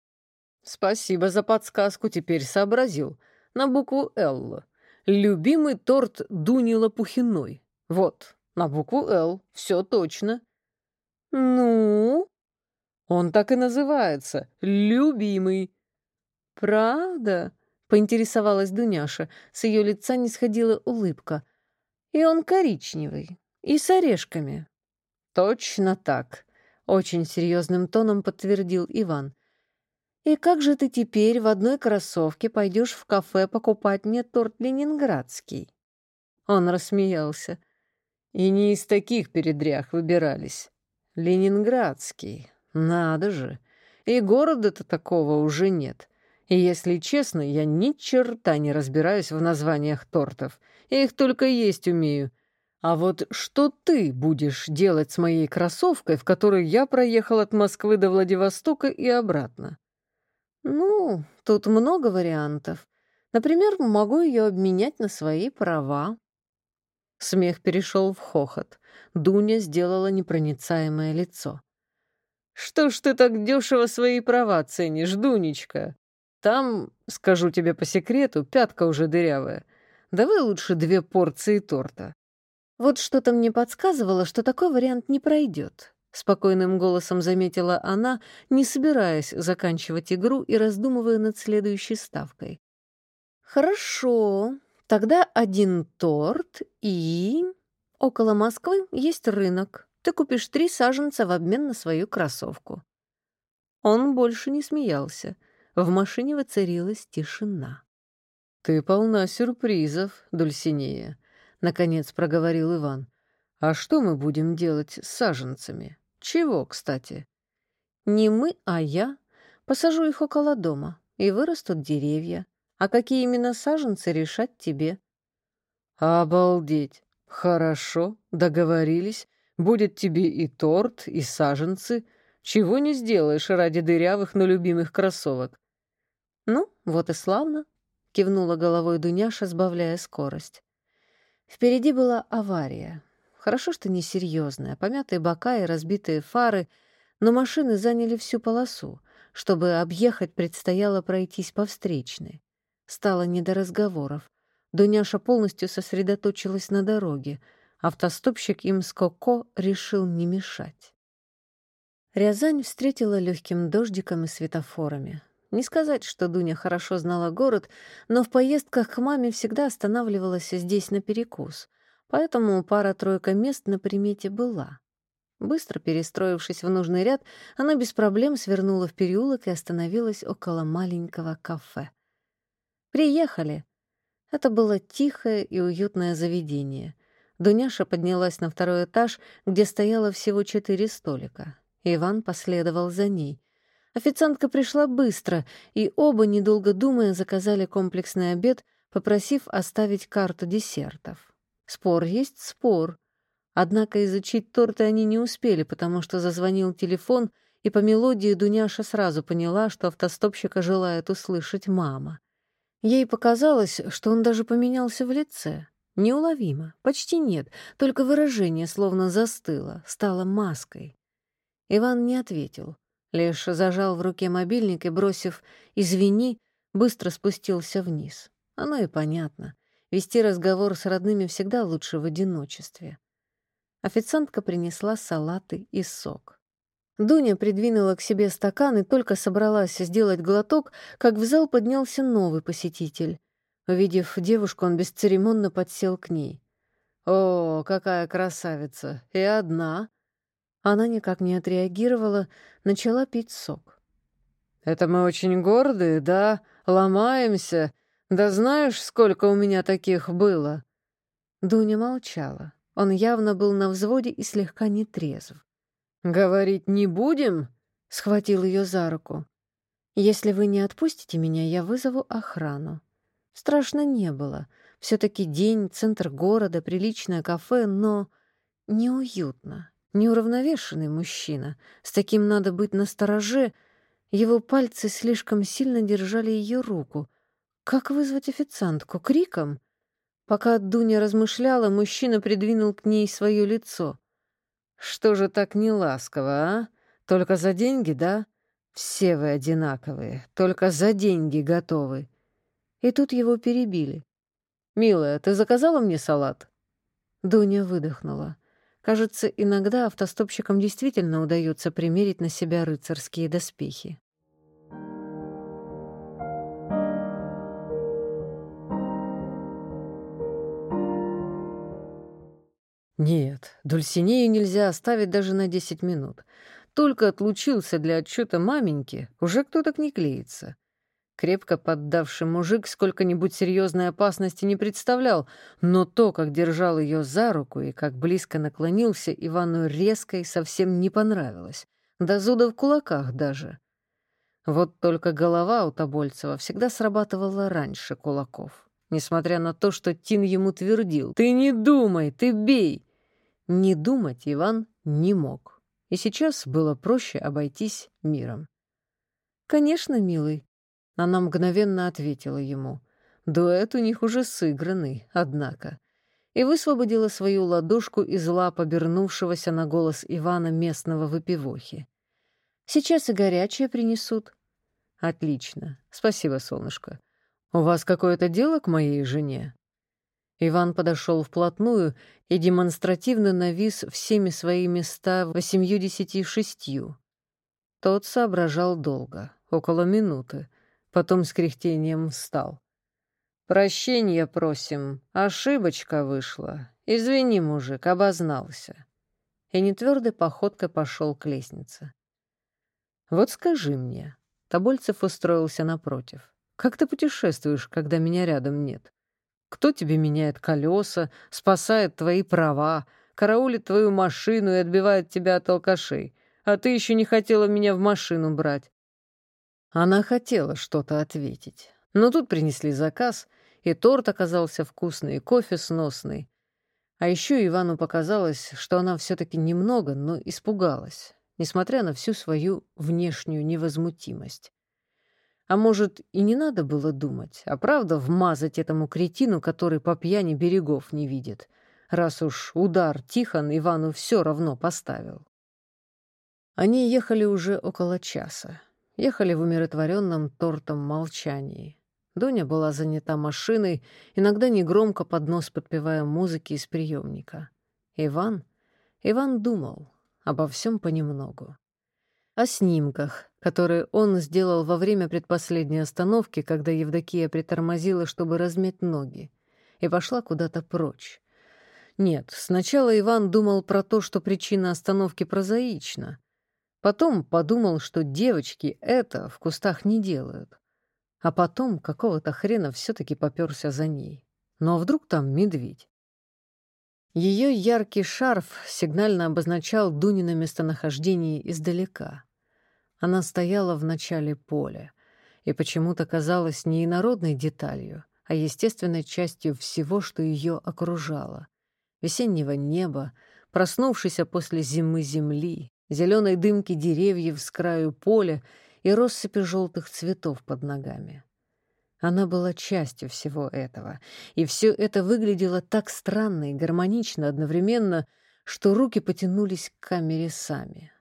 Спасибо за подсказку, теперь сообразил. На букву «Л». Любимый торт Дуни Лопухиной. Вот, на букву «Л». Все точно. Ну? Он так и называется. Любимый. Правда? Поинтересовалась Дуняша. С ее лица не сходила улыбка. И он коричневый. И с орешками. Точно так. Очень серьезным тоном подтвердил Иван. «И как же ты теперь в одной кроссовке пойдешь в кафе покупать мне торт ленинградский?» Он рассмеялся. «И не из таких передрях выбирались. Ленинградский. Надо же. И города-то такого уже нет. И если честно, я ни черта не разбираюсь в названиях тортов. Я их только есть умею. А вот что ты будешь делать с моей кроссовкой, в которой я проехал от Москвы до Владивостока и обратно? Ну, тут много вариантов. Например, могу ее обменять на свои права. Смех перешел в хохот. Дуня сделала непроницаемое лицо. «Что ж ты так дешево свои права ценишь, Дунечка? Там, скажу тебе по секрету, пятка уже дырявая. Давай лучше две порции торта». Вот что-то мне подсказывало, что такой вариант не пройдет. Спокойным голосом заметила она, не собираясь заканчивать игру и раздумывая над следующей ставкой. «Хорошо, тогда один торт и...» «Около Москвы есть рынок. Ты купишь три саженца в обмен на свою кроссовку». Он больше не смеялся. В машине воцарилась тишина. «Ты полна сюрпризов, Дульсинея», — наконец проговорил Иван. «А что мы будем делать с саженцами?» Чего, кстати? Не мы, а я. Посажу их около дома, и вырастут деревья. А какие именно саженцы решать тебе. Обалдеть. Хорошо, договорились. Будет тебе и торт, и саженцы. Чего не сделаешь ради дырявых, но любимых кроссовок. Ну, вот и славно, кивнула головой Дуняша, сбавляя скорость. Впереди была авария. Хорошо, что не серьезная, помятые бока и разбитые фары, но машины заняли всю полосу. Чтобы объехать, предстояло пройтись по встречной. Стало не до разговоров. Дуняша полностью сосредоточилась на дороге. Автостопщик им с Коко решил не мешать. Рязань встретила легким дождиком и светофорами. Не сказать, что Дуня хорошо знала город, но в поездках к маме всегда останавливалась здесь на перекус поэтому пара-тройка мест на примете была. Быстро перестроившись в нужный ряд, она без проблем свернула в переулок и остановилась около маленького кафе. «Приехали!» Это было тихое и уютное заведение. Дуняша поднялась на второй этаж, где стояло всего четыре столика. Иван последовал за ней. Официантка пришла быстро, и оба, недолго думая, заказали комплексный обед, попросив оставить карту десертов. Спор есть спор. Однако изучить торты они не успели, потому что зазвонил телефон, и по мелодии Дуняша сразу поняла, что автостопщика желает услышать мама. Ей показалось, что он даже поменялся в лице. Неуловимо, почти нет, только выражение словно застыло, стало маской. Иван не ответил, лишь зажал в руке мобильник и, бросив «извини», быстро спустился вниз. Оно и понятно — Вести разговор с родными всегда лучше в одиночестве. Официантка принесла салаты и сок. Дуня придвинула к себе стакан и только собралась сделать глоток, как в зал поднялся новый посетитель. Увидев девушку, он бесцеремонно подсел к ней. «О, какая красавица! И одна!» Она никак не отреагировала, начала пить сок. «Это мы очень гордые, да? Ломаемся!» Да знаешь, сколько у меня таких было?» Дуня молчала. Он явно был на взводе и слегка нетрезв. «Говорить не будем?» — схватил ее за руку. «Если вы не отпустите меня, я вызову охрану». Страшно не было. Все-таки день, центр города, приличное кафе, но неуютно. Неуравновешенный мужчина. С таким надо быть настороже. Его пальцы слишком сильно держали ее руку — как вызвать официантку? Криком? Пока Дуня размышляла, мужчина придвинул к ней свое лицо. «Что же так неласково, а? Только за деньги, да? Все вы одинаковые, только за деньги готовы. И тут его перебили. «Милая, ты заказала мне салат?» Дуня выдохнула. Кажется, иногда автостопщикам действительно удается примерить на себя рыцарские доспехи. Нет, Дульсинею нельзя оставить даже на 10 минут. Только отлучился для отчета маменьки, уже кто-то не клеится. Крепко поддавший мужик сколько-нибудь серьезной опасности не представлял, но то, как держал ее за руку и как близко наклонился, Ивану резко и совсем не понравилось. До зуда в кулаках даже. Вот только голова у Тобольцева всегда срабатывала раньше кулаков. Несмотря на то, что Тин ему твердил «Ты не думай, ты бей!» Не думать Иван не мог. И сейчас было проще обойтись миром. «Конечно, милый», — она мгновенно ответила ему. Дуэт у них уже сыгранный, однако. И высвободила свою ладошку из лап обернувшегося на голос Ивана местного выпивохи. «Сейчас и горячее принесут». «Отлично. Спасибо, солнышко. У вас какое-то дело к моей жене?» Иван подошел вплотную и демонстративно навис всеми своими ста восемьюдесяти шестью. Тот соображал долго, около минуты, потом с кряхтением встал. «Прощения просим, ошибочка вышла. Извини, мужик, обознался». И нетвердой походкой пошел к лестнице. «Вот скажи мне», — Тобольцев устроился напротив, «как ты путешествуешь, когда меня рядом нет?» Кто тебе меняет колеса, спасает твои права, караулит твою машину и отбивает тебя от алкашей? А ты еще не хотела меня в машину брать». Она хотела что-то ответить. Но тут принесли заказ, и торт оказался вкусный, и кофе сносный. А еще Ивану показалось, что она все-таки немного, но испугалась, несмотря на всю свою внешнюю невозмутимость. А может, и не надо было думать, а правда вмазать этому кретину, который по пьяни берегов не видит, раз уж удар Тихон Ивану все равно поставил. Они ехали уже около часа. Ехали в умиротворенном тортом молчании. Дуня была занята машиной, иногда негромко под нос подпевая музыки из приемника. Иван? Иван думал обо всем понемногу. О снимках, которые он сделал во время предпоследней остановки, когда Евдокия притормозила, чтобы размять ноги, и пошла куда-то прочь. Нет, сначала Иван думал про то, что причина остановки прозаична. Потом подумал, что девочки это в кустах не делают. А потом какого-то хрена все-таки поперся за ней. Ну а вдруг там медведь? Ее яркий шарф сигнально обозначал Дунина местонахождение издалека. Она стояла в начале поля и почему-то казалась не инородной деталью, а естественной частью всего, что ее окружало. Весеннего неба, проснувшейся после зимы земли, зеленой дымки деревьев с краю поля и россыпи желтых цветов под ногами. Она была частью всего этого, и все это выглядело так странно и гармонично одновременно, что руки потянулись к камере сами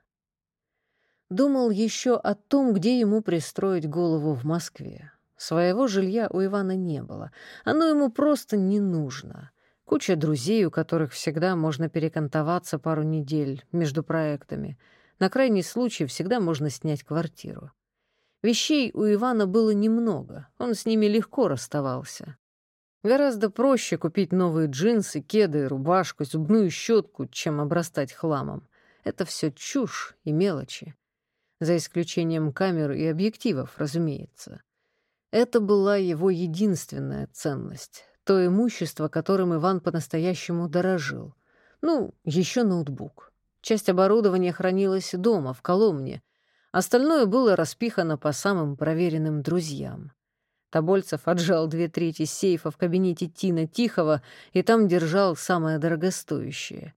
думал еще о том, где ему пристроить голову в Москве. Своего жилья у Ивана не было. Оно ему просто не нужно. Куча друзей, у которых всегда можно перекантоваться пару недель между проектами. На крайний случай всегда можно снять квартиру. Вещей у Ивана было немного, он с ними легко расставался. Гораздо проще купить новые джинсы, кеды, рубашку, зубную щетку, чем обрастать хламом. Это все чушь и мелочи за исключением камер и объективов, разумеется. Это была его единственная ценность, то имущество, которым Иван по-настоящему дорожил. Ну, еще ноутбук. Часть оборудования хранилась дома, в Коломне. Остальное было распихано по самым проверенным друзьям. Тобольцев отжал две трети сейфа в кабинете Тина Тихого и там держал самое дорогостоящее.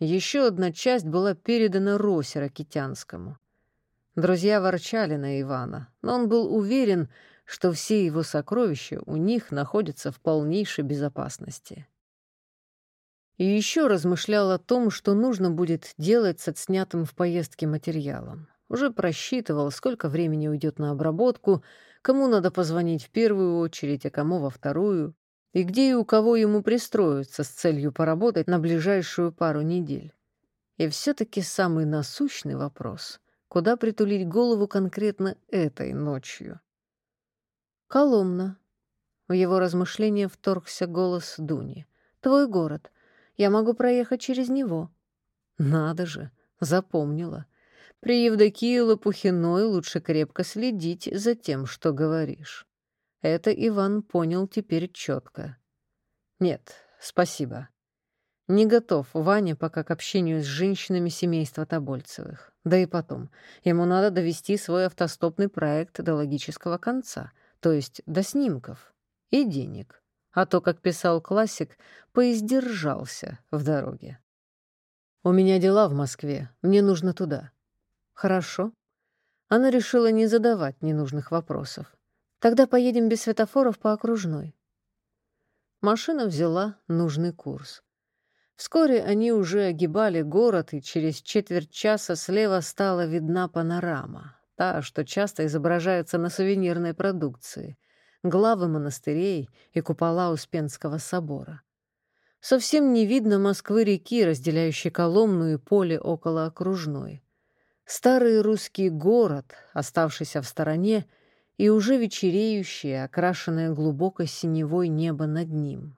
Еще одна часть была передана Росе Ракитянскому. Друзья ворчали на Ивана, но он был уверен, что все его сокровища у них находятся в полнейшей безопасности. И еще размышлял о том, что нужно будет делать с отснятым в поездке материалом. Уже просчитывал, сколько времени уйдет на обработку, кому надо позвонить в первую очередь, а кому во вторую, и где и у кого ему пристроиться с целью поработать на ближайшую пару недель. И все-таки самый насущный вопрос — куда притулить голову конкретно этой ночью? «Коломна». В его размышления вторгся голос Дуни. «Твой город. Я могу проехать через него». «Надо же, запомнила. При Евдокии Лопухиной лучше крепко следить за тем, что говоришь». Это Иван понял теперь четко. «Нет, спасибо. Не готов Ваня пока к общению с женщинами семейства Тобольцевых. Да и потом, ему надо довести свой автостопный проект до логического конца, то есть до снимков и денег. А то, как писал классик, поиздержался в дороге. «У меня дела в Москве, мне нужно туда». «Хорошо». Она решила не задавать ненужных вопросов. «Тогда поедем без светофоров по окружной». Машина взяла нужный курс. Вскоре они уже огибали город, и через четверть часа слева стала видна панорама, та, что часто изображается на сувенирной продукции, главы монастырей и купола Успенского собора. Совсем не видно Москвы-реки, разделяющей Коломну и поле около окружной. Старый русский город, оставшийся в стороне, и уже вечереющее, окрашенное глубокой синевой небо над ним.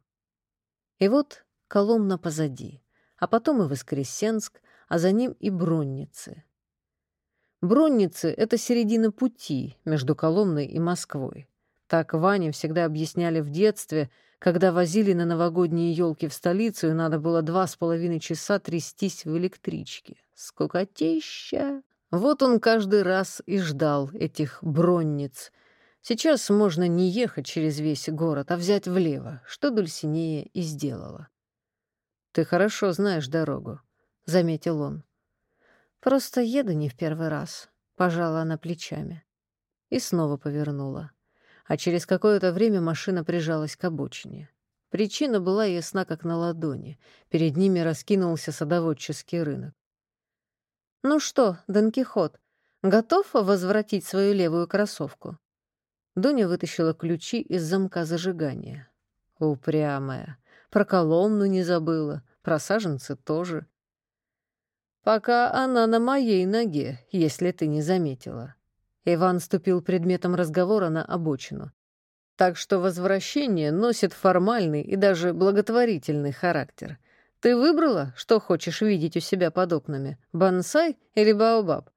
И вот Коломна позади, а потом и Воскресенск, а за ним и Бронницы. Бронницы — это середина пути между Коломной и Москвой. Так Ване всегда объясняли в детстве, когда возили на новогодние елки в столицу, и надо было два с половиной часа трястись в электричке. Скукотища! Вот он каждый раз и ждал этих бронниц. Сейчас можно не ехать через весь город, а взять влево, что Дульсинея и сделала. «Ты хорошо знаешь дорогу», — заметил он. «Просто еду не в первый раз», — пожала она плечами. И снова повернула. А через какое-то время машина прижалась к обочине. Причина была ясна, как на ладони. Перед ними раскинулся садоводческий рынок. «Ну что, Дон Кихот, готов возвратить свою левую кроссовку?» Дуня вытащила ключи из замка зажигания. Упрямая. Про Коломну не забыла, про саженцы тоже. Пока она на моей ноге, если ты не заметила. Иван ступил предметом разговора на обочину. Так что возвращение носит формальный и даже благотворительный характер. Ты выбрала, что хочешь видеть у себя под окнами? Бонсай или баобаб?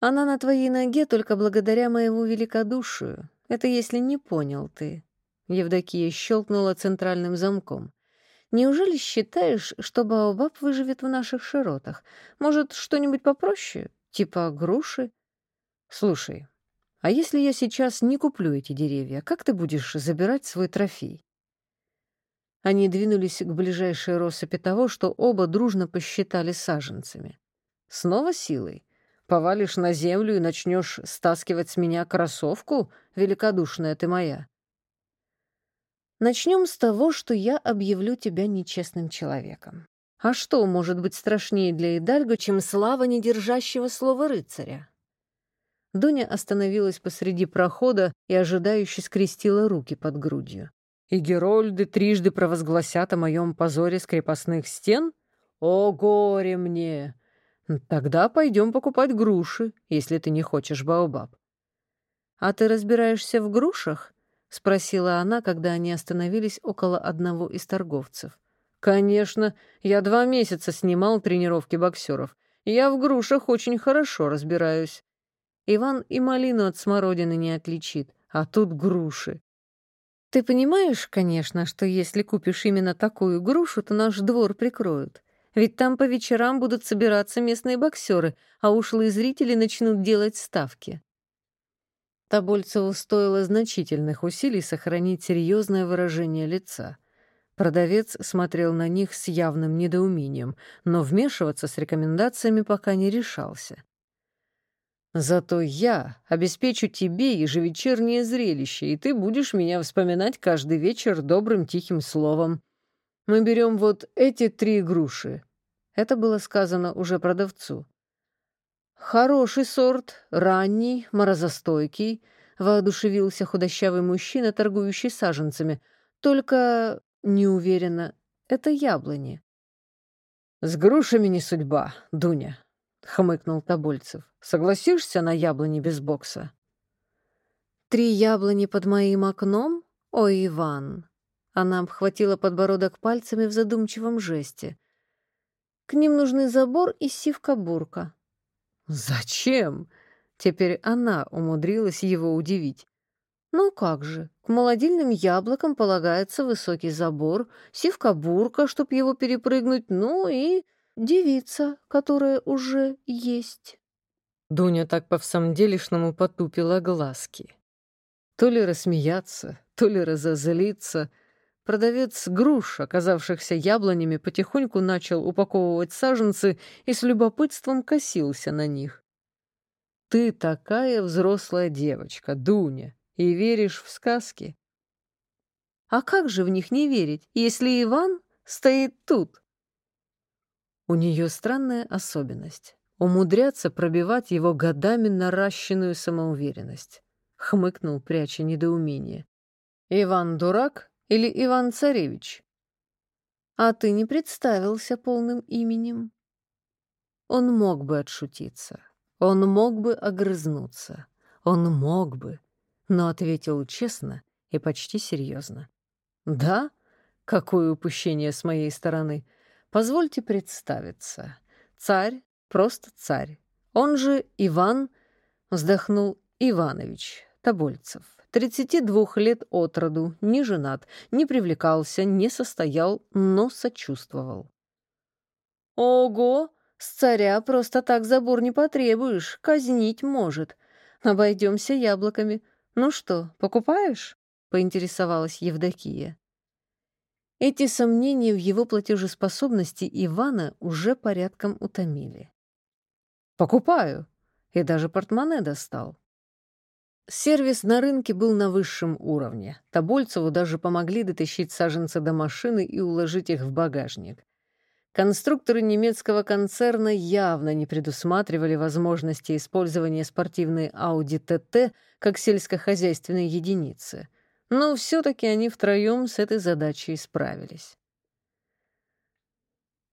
Она на твоей ноге только благодаря моему великодушию. Это если не понял ты. Евдокия щелкнула центральным замком. «Неужели считаешь, что Баобаб выживет в наших широтах? Может, что-нибудь попроще? Типа груши?» «Слушай, а если я сейчас не куплю эти деревья, как ты будешь забирать свой трофей?» Они двинулись к ближайшей россыпи того, что оба дружно посчитали саженцами. «Снова силой? Повалишь на землю и начнешь стаскивать с меня кроссовку, великодушная ты моя?» Начнем с того, что я объявлю тебя нечестным человеком. А что может быть страшнее для Идальго, чем слава недержащего слова рыцаря? Дуня остановилась посреди прохода и ожидающе скрестила руки под грудью. «И Герольды трижды провозгласят о моем позоре с крепостных стен? О, горе мне! Тогда пойдем покупать груши, если ты не хочешь баобаб». «А ты разбираешься в грушах?» — спросила она, когда они остановились около одного из торговцев. «Конечно, я два месяца снимал тренировки боксеров. Я в грушах очень хорошо разбираюсь. Иван и малину от смородины не отличит, а тут груши. Ты понимаешь, конечно, что если купишь именно такую грушу, то наш двор прикроют. Ведь там по вечерам будут собираться местные боксеры, а ушлые зрители начнут делать ставки. Тобольцеву стоило значительных усилий сохранить серьезное выражение лица. Продавец смотрел на них с явным недоумением, но вмешиваться с рекомендациями пока не решался. «Зато я обеспечу тебе ежевечернее зрелище, и ты будешь меня вспоминать каждый вечер добрым тихим словом. Мы берем вот эти три груши». Это было сказано уже продавцу. «Хороший сорт, ранний, морозостойкий», — воодушевился худощавый мужчина, торгующий саженцами. «Только, не уверена, это яблони». «С грушами не судьба, Дуня», — хмыкнул Тобольцев. «Согласишься на яблони без бокса?» «Три яблони под моим окном? Ой, Иван!» Она обхватила подбородок пальцами в задумчивом жесте. «К ним нужны забор и сивка-бурка». «Зачем?» Теперь она умудрилась его удивить. «Ну как же, к молодильным яблокам полагается высокий забор, сивка-бурка, чтоб его перепрыгнуть, ну и девица, которая уже есть». Дуня так по-всамделишному потупила глазки. То ли рассмеяться, то ли разозлиться. Продавец груш, оказавшихся яблонями, потихоньку начал упаковывать саженцы и с любопытством косился на них. «Ты такая взрослая девочка, Дуня, и веришь в сказки?» «А как же в них не верить, если Иван стоит тут?» У нее странная особенность — умудряться пробивать его годами наращенную самоуверенность. Хмыкнул, пряча недоумение. «Иван дурак или Иван Царевич?» «А ты не представился полным именем?» Он мог бы отшутиться, он мог бы огрызнуться, он мог бы, но ответил честно и почти серьезно. «Да? Какое упущение с моей стороны!» Позвольте представиться. Царь, просто царь. Он же Иван, вздохнул Иванович Тобольцев. 32 лет от роду, не женат, не привлекался, не состоял, но сочувствовал. Ого, с царя просто так забор не потребуешь, казнить может. Обойдемся яблоками. Ну что, покупаешь? Поинтересовалась Евдокия. Эти сомнения в его платежеспособности Ивана уже порядком утомили. «Покупаю!» И даже портмоне достал. Сервис на рынке был на высшем уровне. Тобольцеву даже помогли дотащить саженцы до машины и уложить их в багажник. Конструкторы немецкого концерна явно не предусматривали возможности использования спортивной Audi TT как сельскохозяйственной единицы — но все-таки они втроем с этой задачей справились.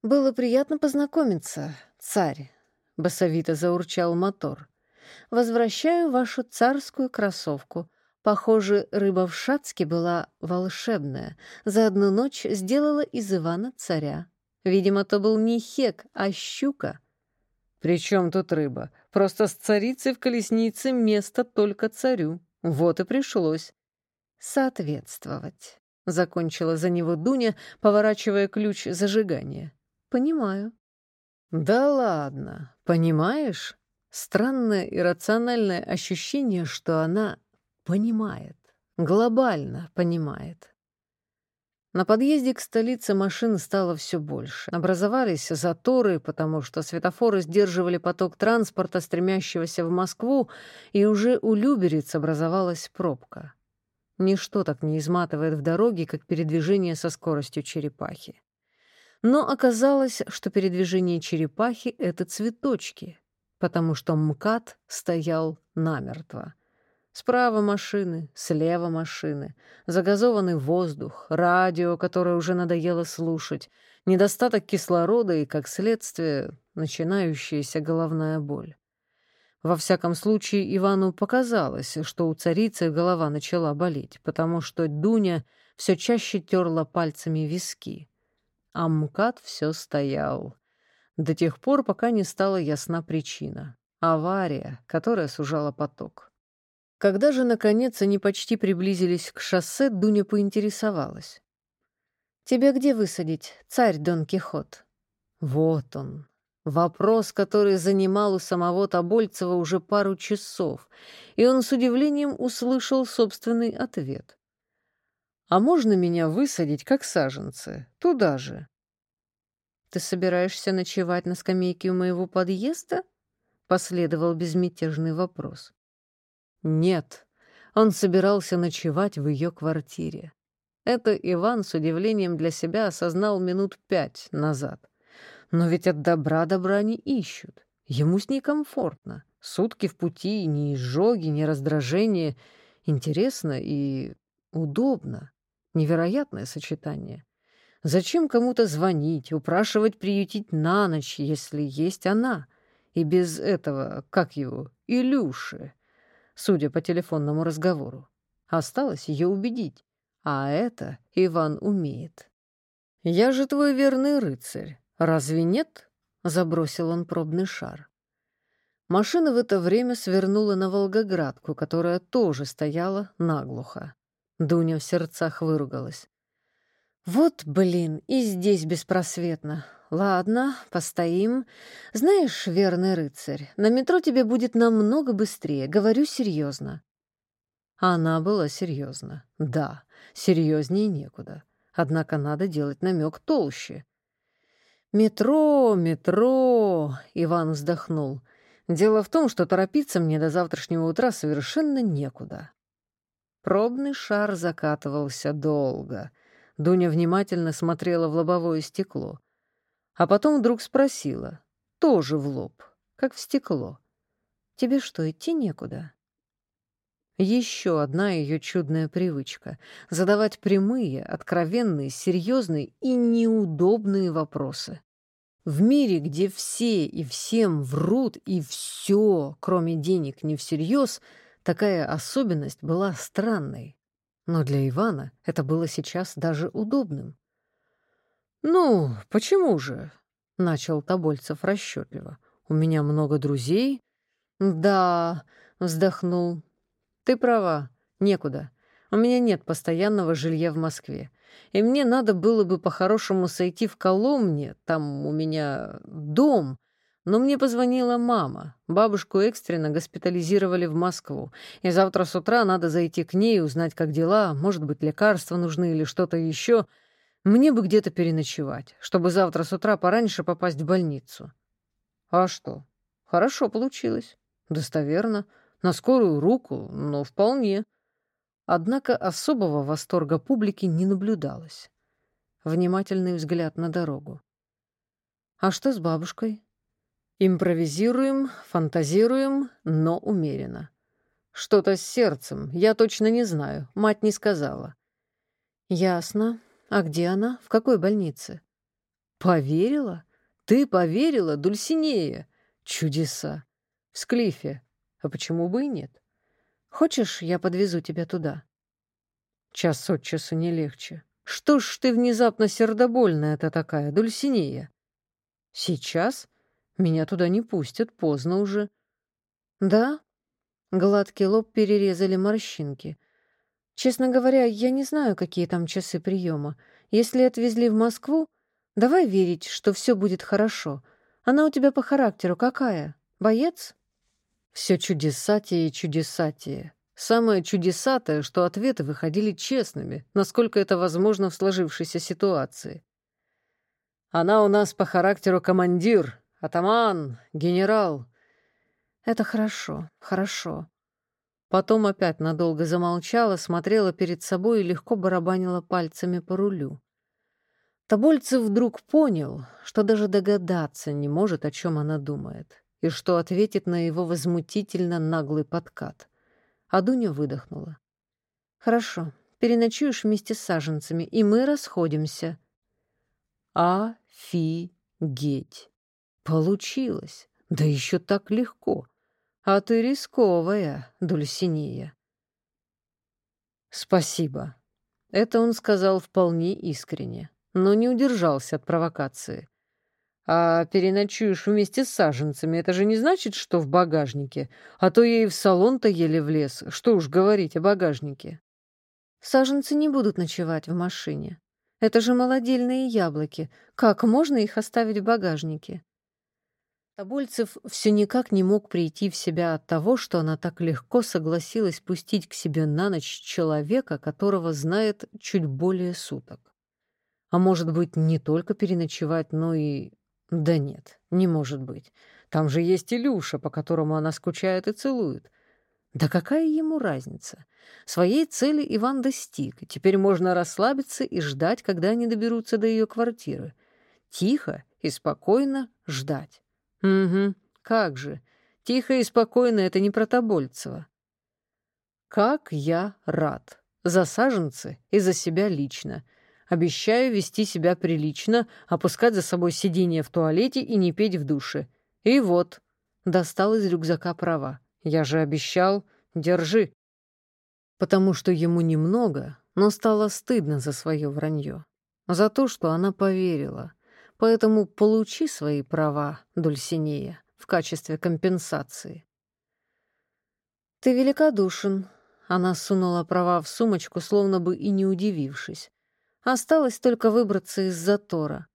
«Было приятно познакомиться, царь», — басовито заурчал мотор. «Возвращаю вашу царскую кроссовку. Похоже, рыба в Шацке была волшебная. За одну ночь сделала из Ивана царя. Видимо, то был не хек, а щука». «При чем тут рыба? Просто с царицей в колеснице место только царю. Вот и пришлось соответствовать», — закончила за него Дуня, поворачивая ключ зажигания. «Понимаю». «Да ладно, понимаешь?» Странное иррациональное ощущение, что она понимает, глобально понимает. На подъезде к столице машин стало все больше. Образовались заторы, потому что светофоры сдерживали поток транспорта, стремящегося в Москву, и уже у Любериц образовалась пробка. Ничто так не изматывает в дороге, как передвижение со скоростью черепахи. Но оказалось, что передвижение черепахи — это цветочки, потому что МКАД стоял намертво. Справа машины, слева машины, загазованный воздух, радио, которое уже надоело слушать, недостаток кислорода и, как следствие, начинающаяся головная боль. Во всяком случае, Ивану показалось, что у царицы голова начала болеть, потому что Дуня все чаще терла пальцами виски. А МКАД все стоял. До тех пор, пока не стала ясна причина. Авария, которая сужала поток. Когда же, наконец, они почти приблизились к шоссе, Дуня поинтересовалась. «Тебя где высадить, царь Дон Кихот?» Вот он, Вопрос, который занимал у самого Тобольцева уже пару часов, и он с удивлением услышал собственный ответ. «А можно меня высадить, как саженцы, туда же?» «Ты собираешься ночевать на скамейке у моего подъезда?» — последовал безмятежный вопрос. «Нет, он собирался ночевать в ее квартире. Это Иван с удивлением для себя осознал минут пять назад — но ведь от добра добра не ищут. Ему с ней комфортно. Сутки в пути, ни изжоги, ни раздражения. Интересно и удобно. Невероятное сочетание. Зачем кому-то звонить, упрашивать приютить на ночь, если есть она? И без этого, как его, Илюши, судя по телефонному разговору. Осталось ее убедить. А это Иван умеет. «Я же твой верный рыцарь. Разве нет?» — забросил он пробный шар. Машина в это время свернула на Волгоградку, которая тоже стояла наглухо. Дуня в сердцах выругалась. «Вот, блин, и здесь беспросветно. Ладно, постоим. Знаешь, верный рыцарь, на метро тебе будет намного быстрее, говорю серьезно. Она была серьезна. Да, серьезнее некуда. Однако надо делать намек толще. «Метро, метро!» — Иван вздохнул. «Дело в том, что торопиться мне до завтрашнего утра совершенно некуда». Пробный шар закатывался долго. Дуня внимательно смотрела в лобовое стекло. А потом вдруг спросила, тоже в лоб, как в стекло. «Тебе что, идти некуда?» Еще одна ее чудная привычка — задавать прямые, откровенные, серьезные и неудобные вопросы. В мире, где все и всем врут и все, кроме денег, не всерьез, такая особенность была странной. Но для Ивана это было сейчас даже удобным. «Ну, почему же?» — начал Тобольцев расчетливо. «У меня много друзей». «Да», — вздохнул, ты права, некуда. У меня нет постоянного жилья в Москве. И мне надо было бы по-хорошему сойти в Коломне, там у меня дом. Но мне позвонила мама. Бабушку экстренно госпитализировали в Москву. И завтра с утра надо зайти к ней, узнать, как дела, может быть, лекарства нужны или что-то еще. Мне бы где-то переночевать, чтобы завтра с утра пораньше попасть в больницу. А что? Хорошо получилось. Достоверно. На скорую руку, но вполне. Однако особого восторга публики не наблюдалось. Внимательный взгляд на дорогу. «А что с бабушкой?» «Импровизируем, фантазируем, но умеренно. Что-то с сердцем, я точно не знаю, мать не сказала». «Ясно. А где она? В какой больнице?» «Поверила? Ты поверила, Дульсинея? Чудеса! В Склифе, а почему бы и нет? Хочешь, я подвезу тебя туда? Час от часу не легче. Что ж ты внезапно сердобольная-то такая, Дульсинея? Сейчас? Меня туда не пустят, поздно уже. Да? Гладкий лоб перерезали морщинки. Честно говоря, я не знаю, какие там часы приема. Если отвезли в Москву, давай верить, что все будет хорошо. Она у тебя по характеру какая? Боец? Все чудесатие и чудесатие. Самое чудесатое, что ответы выходили честными, насколько это возможно в сложившейся ситуации. Она у нас по характеру командир, атаман, генерал. Это хорошо, хорошо. Потом опять надолго замолчала, смотрела перед собой и легко барабанила пальцами по рулю. Тобольцев вдруг понял, что даже догадаться не может, о чем она думает и что ответит на его возмутительно наглый подкат. А Дуня выдохнула. «Хорошо, переночуешь вместе с саженцами, и мы расходимся». «Офигеть! Получилось! Да еще так легко! А ты рисковая, Дульсинея!» «Спасибо!» Это он сказал вполне искренне, но не удержался от провокации. А переночуешь вместе с саженцами, это же не значит, что в багажнике. А то я и в салон-то еле влез. Что уж говорить о багажнике. Саженцы не будут ночевать в машине. Это же молодильные яблоки. Как можно их оставить в багажнике? Тобольцев все никак не мог прийти в себя от того, что она так легко согласилась пустить к себе на ночь человека, которого знает чуть более суток. А может быть, не только переночевать, но и да нет, не может быть. Там же есть Илюша, по которому она скучает и целует. Да какая ему разница? Своей цели Иван достиг, теперь можно расслабиться и ждать, когда они доберутся до ее квартиры. Тихо и спокойно ждать. Угу, как же. Тихо и спокойно — это не Протобольцева. Как я рад. За саженцы и за себя лично. Обещаю вести себя прилично, опускать за собой сиденье в туалете и не петь в душе. И вот, достал из рюкзака права. Я же обещал, держи. Потому что ему немного, но стало стыдно за свое вранье. За то, что она поверила. Поэтому получи свои права, Дульсинея, в качестве компенсации. «Ты великодушен», — она сунула права в сумочку, словно бы и не удивившись. Осталось только выбраться из затора.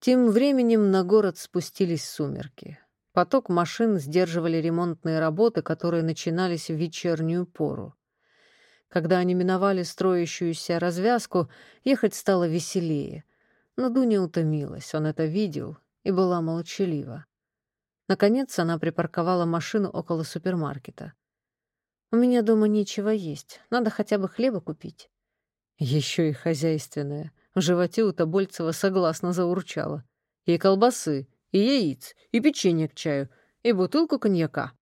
Тем временем на город спустились сумерки. Поток машин сдерживали ремонтные работы, которые начинались в вечернюю пору. Когда они миновали строящуюся развязку, ехать стало веселее. Но Дуня утомилась, он это видел, и была молчалива. Наконец она припарковала машину около супермаркета. «У меня дома нечего есть, надо хотя бы хлеба купить». Еще и хозяйственная. В животе у Тобольцева согласно заурчала. И колбасы, и яиц, и печенье к чаю, и бутылку коньяка.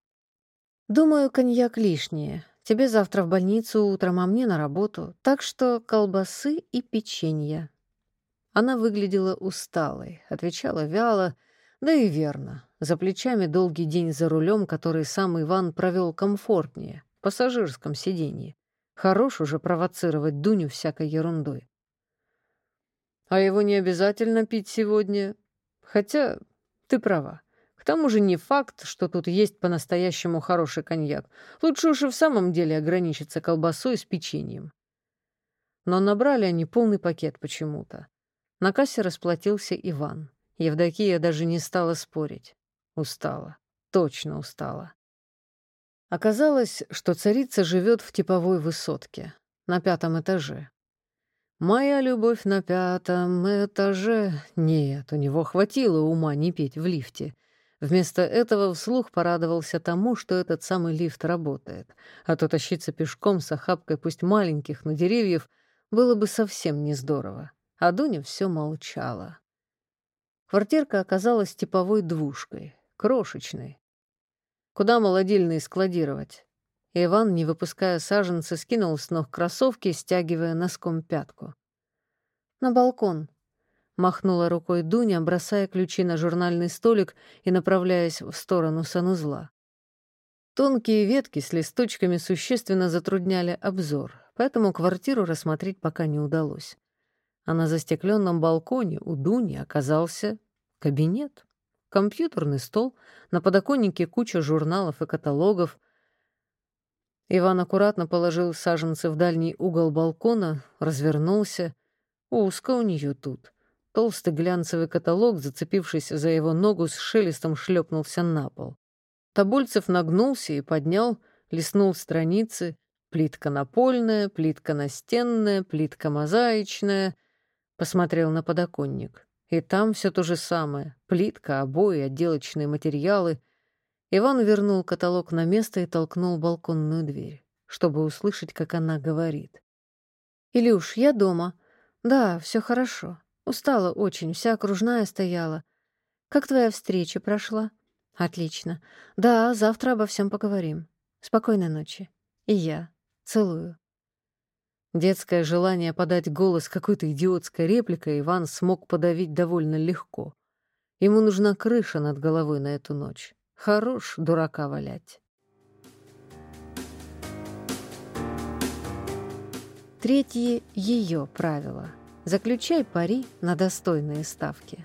«Думаю, коньяк лишнее. Тебе завтра в больницу утром, а мне на работу. Так что колбасы и печенье». Она выглядела усталой, отвечала вяло, да и верно. За плечами долгий день за рулем, который сам Иван провел комфортнее, в пассажирском сиденье. Хорош уже провоцировать Дуню всякой ерундой. А его не обязательно пить сегодня. Хотя ты права. К тому же не факт, что тут есть по-настоящему хороший коньяк. Лучше уж и в самом деле ограничиться колбасой с печеньем. Но набрали они полный пакет почему-то. На кассе расплатился Иван. Евдокия даже не стала спорить. Устала. Точно устала. Оказалось, что царица живет в типовой высотке, на пятом этаже. Моя любовь на пятом этаже... Нет, у него хватило ума не петь в лифте. Вместо этого вслух порадовался тому, что этот самый лифт работает, а то тащиться пешком с охапкой пусть маленьких, но деревьев было бы совсем не здорово. А Дуня все молчала. Квартирка оказалась типовой двушкой, крошечной. Куда молодильные складировать? Иван, не выпуская саженца, скинул с ног кроссовки, стягивая носком пятку. «На балкон», — махнула рукой Дуня, бросая ключи на журнальный столик и направляясь в сторону санузла. Тонкие ветки с листочками существенно затрудняли обзор, поэтому квартиру рассмотреть пока не удалось. А на застекленном балконе у Дуни оказался кабинет. Компьютерный стол, на подоконнике куча журналов и каталогов. Иван аккуратно положил саженцы в дальний угол балкона, развернулся. Узко у нее тут. Толстый глянцевый каталог, зацепившийся за его ногу, с шелестом шлепнулся на пол. Тобольцев нагнулся и поднял, листнул страницы. Плитка напольная, плитка настенная, плитка мозаичная. Посмотрел на подоконник. И там все то же самое. Плитка, обои, отделочные материалы. Иван вернул каталог на место и толкнул балконную дверь, чтобы услышать, как она говорит. «Илюш, я дома. Да, все хорошо. Устала очень, вся окружная стояла. Как твоя встреча прошла? Отлично. Да, завтра обо всем поговорим. Спокойной ночи. И я. Целую. Детское желание подать голос какой-то идиотской репликой Иван смог подавить довольно легко. Ему нужна крыша над головой на эту ночь. Хорош дурака валять. Третье — ее правило. Заключай пари на достойные ставки.